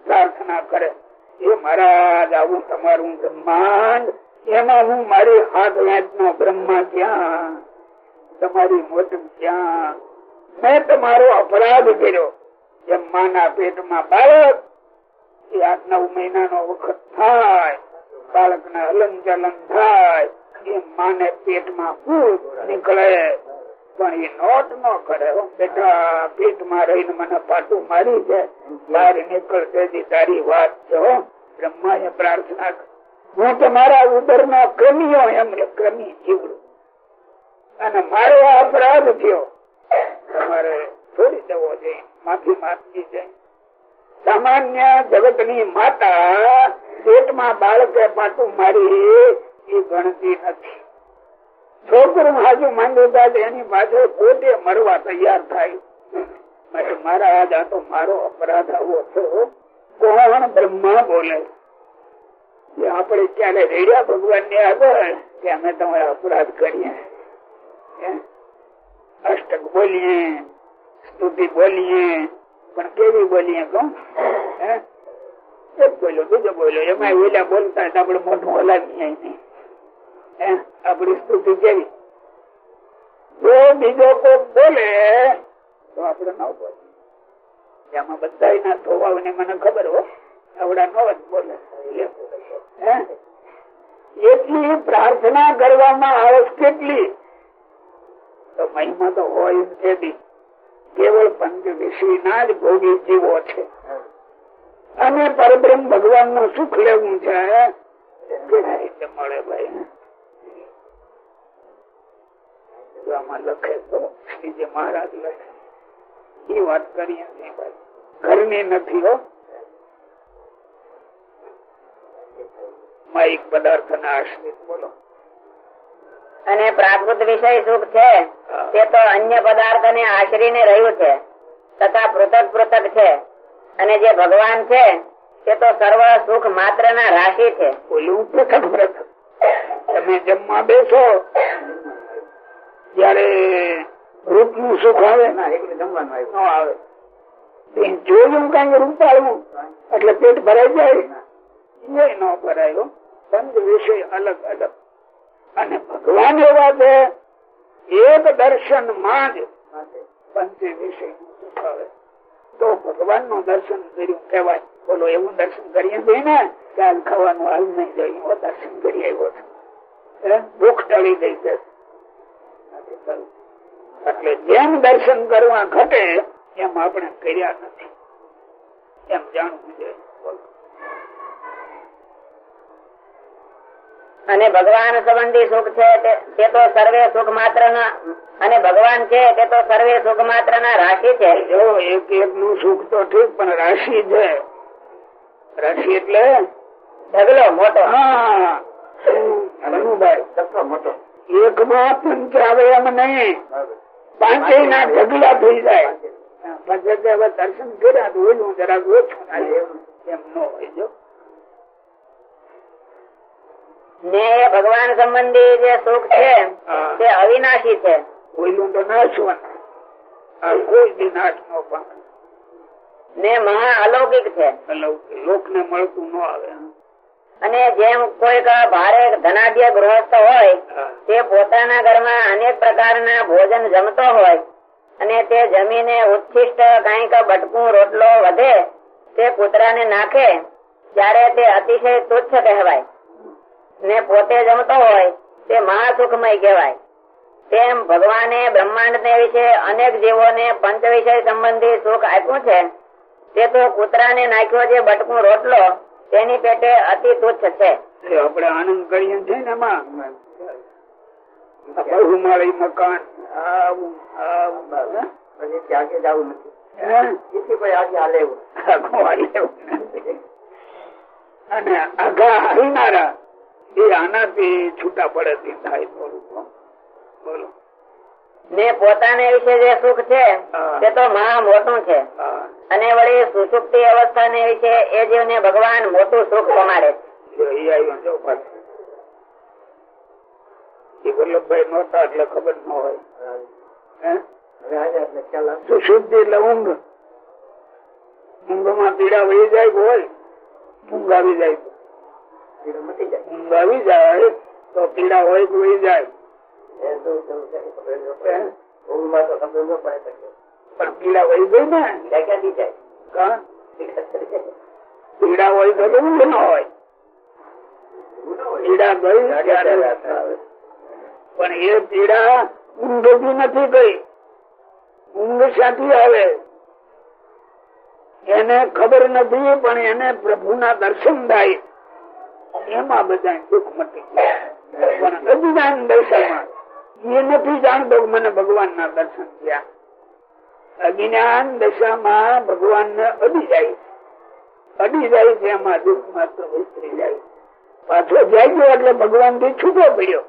પ્રાર્થના કરે. એ મહારાજ, આવું તમારું બ્રહ્માંડ? એમાં હું મારી હાથ વેચ નો બ્રહ્મા ક્યાં? તમારી મોટ ક્યાં? મેં તમારો અપરાધ કર્યો. એમ માના પેટમાં બાળક, એ આઠ નવ મહિનાનો વખત થાય. બાળક ને હલન ચલન થાય. એ માને પેટમાં ભૂત નીકળે. પણ એ નોટ ન કરે. બેટા પીઠમાં રહીને મને પાટું મારી છે બહાર નીકળશે તારી વાત છે બ્રહ્મા એ પ્રાર્થના હું તો મારા ઉદર નો ક્રમીયો એમને ક્રમી જીવડું. અને મારો આ અપરાધ થયો. તમારે છોડી દેવો જોઈએ માફી માંગવી જાય સામાન્ય જગતની માતા પેટમાં બાળકે પાટું મારી એ ગણતી નથી. છોકરું હાજુ માંડવું એની પાછળ પોતે મળવા તૈયાર થાય. મારા આજ આ તો મારો અપરાધ આવો છો. કોણ બ્રહ્મા બોલે? આપણે ક્યારે રેડ્યા ભગવાન ને આગળ? કે અમે તમારા અપરાધ કરીએ? અષ્ટક બોલીએ, સ્તુતિ બોલીએ, પણ કેવી બોલીએ કહું? એક બોલ્યો, બીજો બોલ્યો એમાં ઓલા બોલતા આપડે મોઢું હલાવીએ નહીં. હે? આપડી સ્તુતિ કેવી? જો બીજો કોક બોલે, તો આપડે ન બોલે. એમાં બધા ના સ્વભાવ મને ખબર હો, આવડા નો જ બોલે. એટલી પ્રાર્થના કરવામાં આવશ કેટલી? તો મહિમા તો હોય છે બી. કેવળ પંચ વિષય ના જ ભોગી જીવો છે. અને પરબ્રહ્મ ભગવાનનું સુખ લેવું છે. મળે ભાઈ? આમાં લખે તો જે મહારાજ લખે. એ વાત કરીએ ઘરની નથી હો. માઇક પદાર્થ ના આશ્રિત બોલો. અને પ્રાકૃત વિષય સુખ છે તે તો અન્ય પદાર્થ ને આશરીને રહ્યું છે તથા પૃથક પૃથક છે. અને જે ભગવાન છે તે તો સર્વ સુખ માત્ર ના રાશિ છે. પૃથક પૃથક. તમે જમવા બેસો. ત્યારે રૂપનું? સુખ આવે આવ્યું. આવે. જોયું કઈ રૂપાળું એટલે પેટ ભરાઈ જાય. ન. ભરાયો. પંચ વિષય અલગ અલગ. અને ભગવાન એવા છે એક દર્શનમાં જ પંચ વિષયનું સુખ આવે. તો ભગવાનનું દર્શન કર્યું કેવાય બોલો એવું દર્શન કરીએ છીએ ને ચાલ ખાવાનું હાલ નહીં જઈ દર્શન કરી આવ્યો છે? ભૂખ ટળી ગઈ છે. એટલે જેમ દર્શન કરવા ઘટે એમ આપણે કર્યા નથી. એમ જાણવું જોઈએ. અને ભગવાન સંબંધી સુખ છે તે- તે સર્વે સુખ માત્ર ના અને ભગવાન છે તે તો સર્વે સુખ માત્ર ના રાશિ છે. જો એક એક નું સુખ તો ઠીક પણ રાશિ છે. રાશિ એટલે? ઢગલો મોટો. હા. મોટો. એક માં પંચાવે એમ નહીં. પાંચે ના ઢગલા થઈ જાય. દર્શન કર્યા તો ઓલું જરાક ઓછું એમ ન હોય જો. ને ભગવાન સંબંધી જે સુખ છે. તે અવિનાશી છે. ઓલું તો નાશવાનું આ કોઈ દી નાશ નો પામે. ને મહા અલૌકિક છે. લોક ને મળતું ન આવે. અને જેમ કોઈક ભારે ધનાઢ્ય ગૃહસ્થ હોય તે પોતાના ઘરમાં અનેક પ્રકારના ભોજન જમતો હોય અને તે જમીને ઉત્થિષ્ટ કંઈક બટકું રોટલો વધે તે કૂતરાને નાખે ત્યારે તે અતિશય તુચ્છ કહેવાય. ને પોતે જમતો હોય તે મહાસુખમય કહેવાય. તેમ ભગવાને બ્રહ્માંડ ને વિશે અનેક જીવોને પંચ વિષય સંબંધી સુખ આપ્યું છે તે તો કૂતરાને નાખ્યો છે બટકું રોટલો તેની પેટે અતિ તુચ્છ છે. આપડે આપણે આનંદ કરીએ છીએ ને એમાં. બહુમાળી મકાન આવું આવું પછી ત્યાં આગળ જવું નથી. કોઈ આગે હાલે એવું. અને આઘા હાલનારા એ આનાથી છૂટા પડે થાય થોડું બોલો. ને પોતાને વિશે જે સુખ છે તે તો મહા મોટું છે. અને વળી સુસુપ્તિ અવસ્થા ને વિશે એ જીવને ભગવાન મોટું સુખ કમાડે છે. વલ્લભભાઈ નહોતા એટલે ખબર ન હોય. સુશુદ્ધિ એટલે ઊંઘ. પીડા વહી જાય હોય? ઊંઘ આવી જાય. તો. પીડો મટી જાય. ઊંઘ આવી જાય તો પીડા હોય કે વહી જાય? પડે વહી ગઈ ને. ક્યાંથી જાય હોય ઊંઘ ન પીડા ગઈ. પણ એ પીડા ઊંઘથી નથી ગઈ. ઊંઘ ક્યાંથી આવે? એને ખબર નથી, પણ એને પ્રભુના દર્શન થાય. એમાં બધા દુઃખ મટી. પણ અજ્ઞાન દર્શનમાં નથી જાણતો મને ભગવાન ના દર્શન થયા અજ્ઞાન દશામાં ભગવાન ને અડી જાય. અડી જાય છે, એમાં દુઃખ માત્ર જાય પાછો જાગ્યો એટલે ભગવાનથી છૂટો પડ્યો.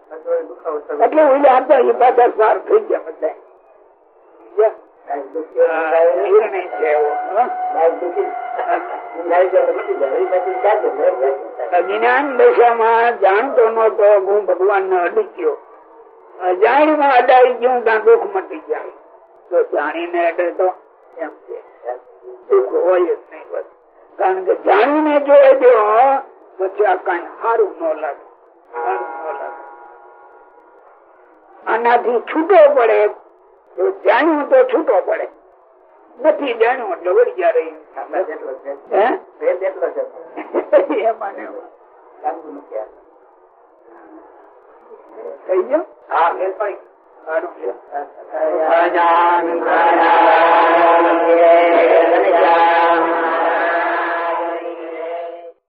એટલે પાછા થઈ ગયા બધા નિર્ણય છે એવો જાય જાય. જાય. અજ્ઞાન દશામાં જાણતો નતો હું ભગવાન ને અડી ગયો અજાણમાં અડાઈ ગયું ત્યાં દુઃખ મટી જાય. તો જાણીને અડે તો એમ છે દુઃખ હોય જ નહીં બસ. કારણ કે જાણીને જોઈ દો પછી આ કઈ સારું ન લાગે. આનાથી છૂટો પડે. તો જાણ્યું તો છૂટો પડે. નથી જાણ્યું એટલે વળી ગયા રહી એટલો. એમાં થઈ ગયો હા, ભેદ પડી.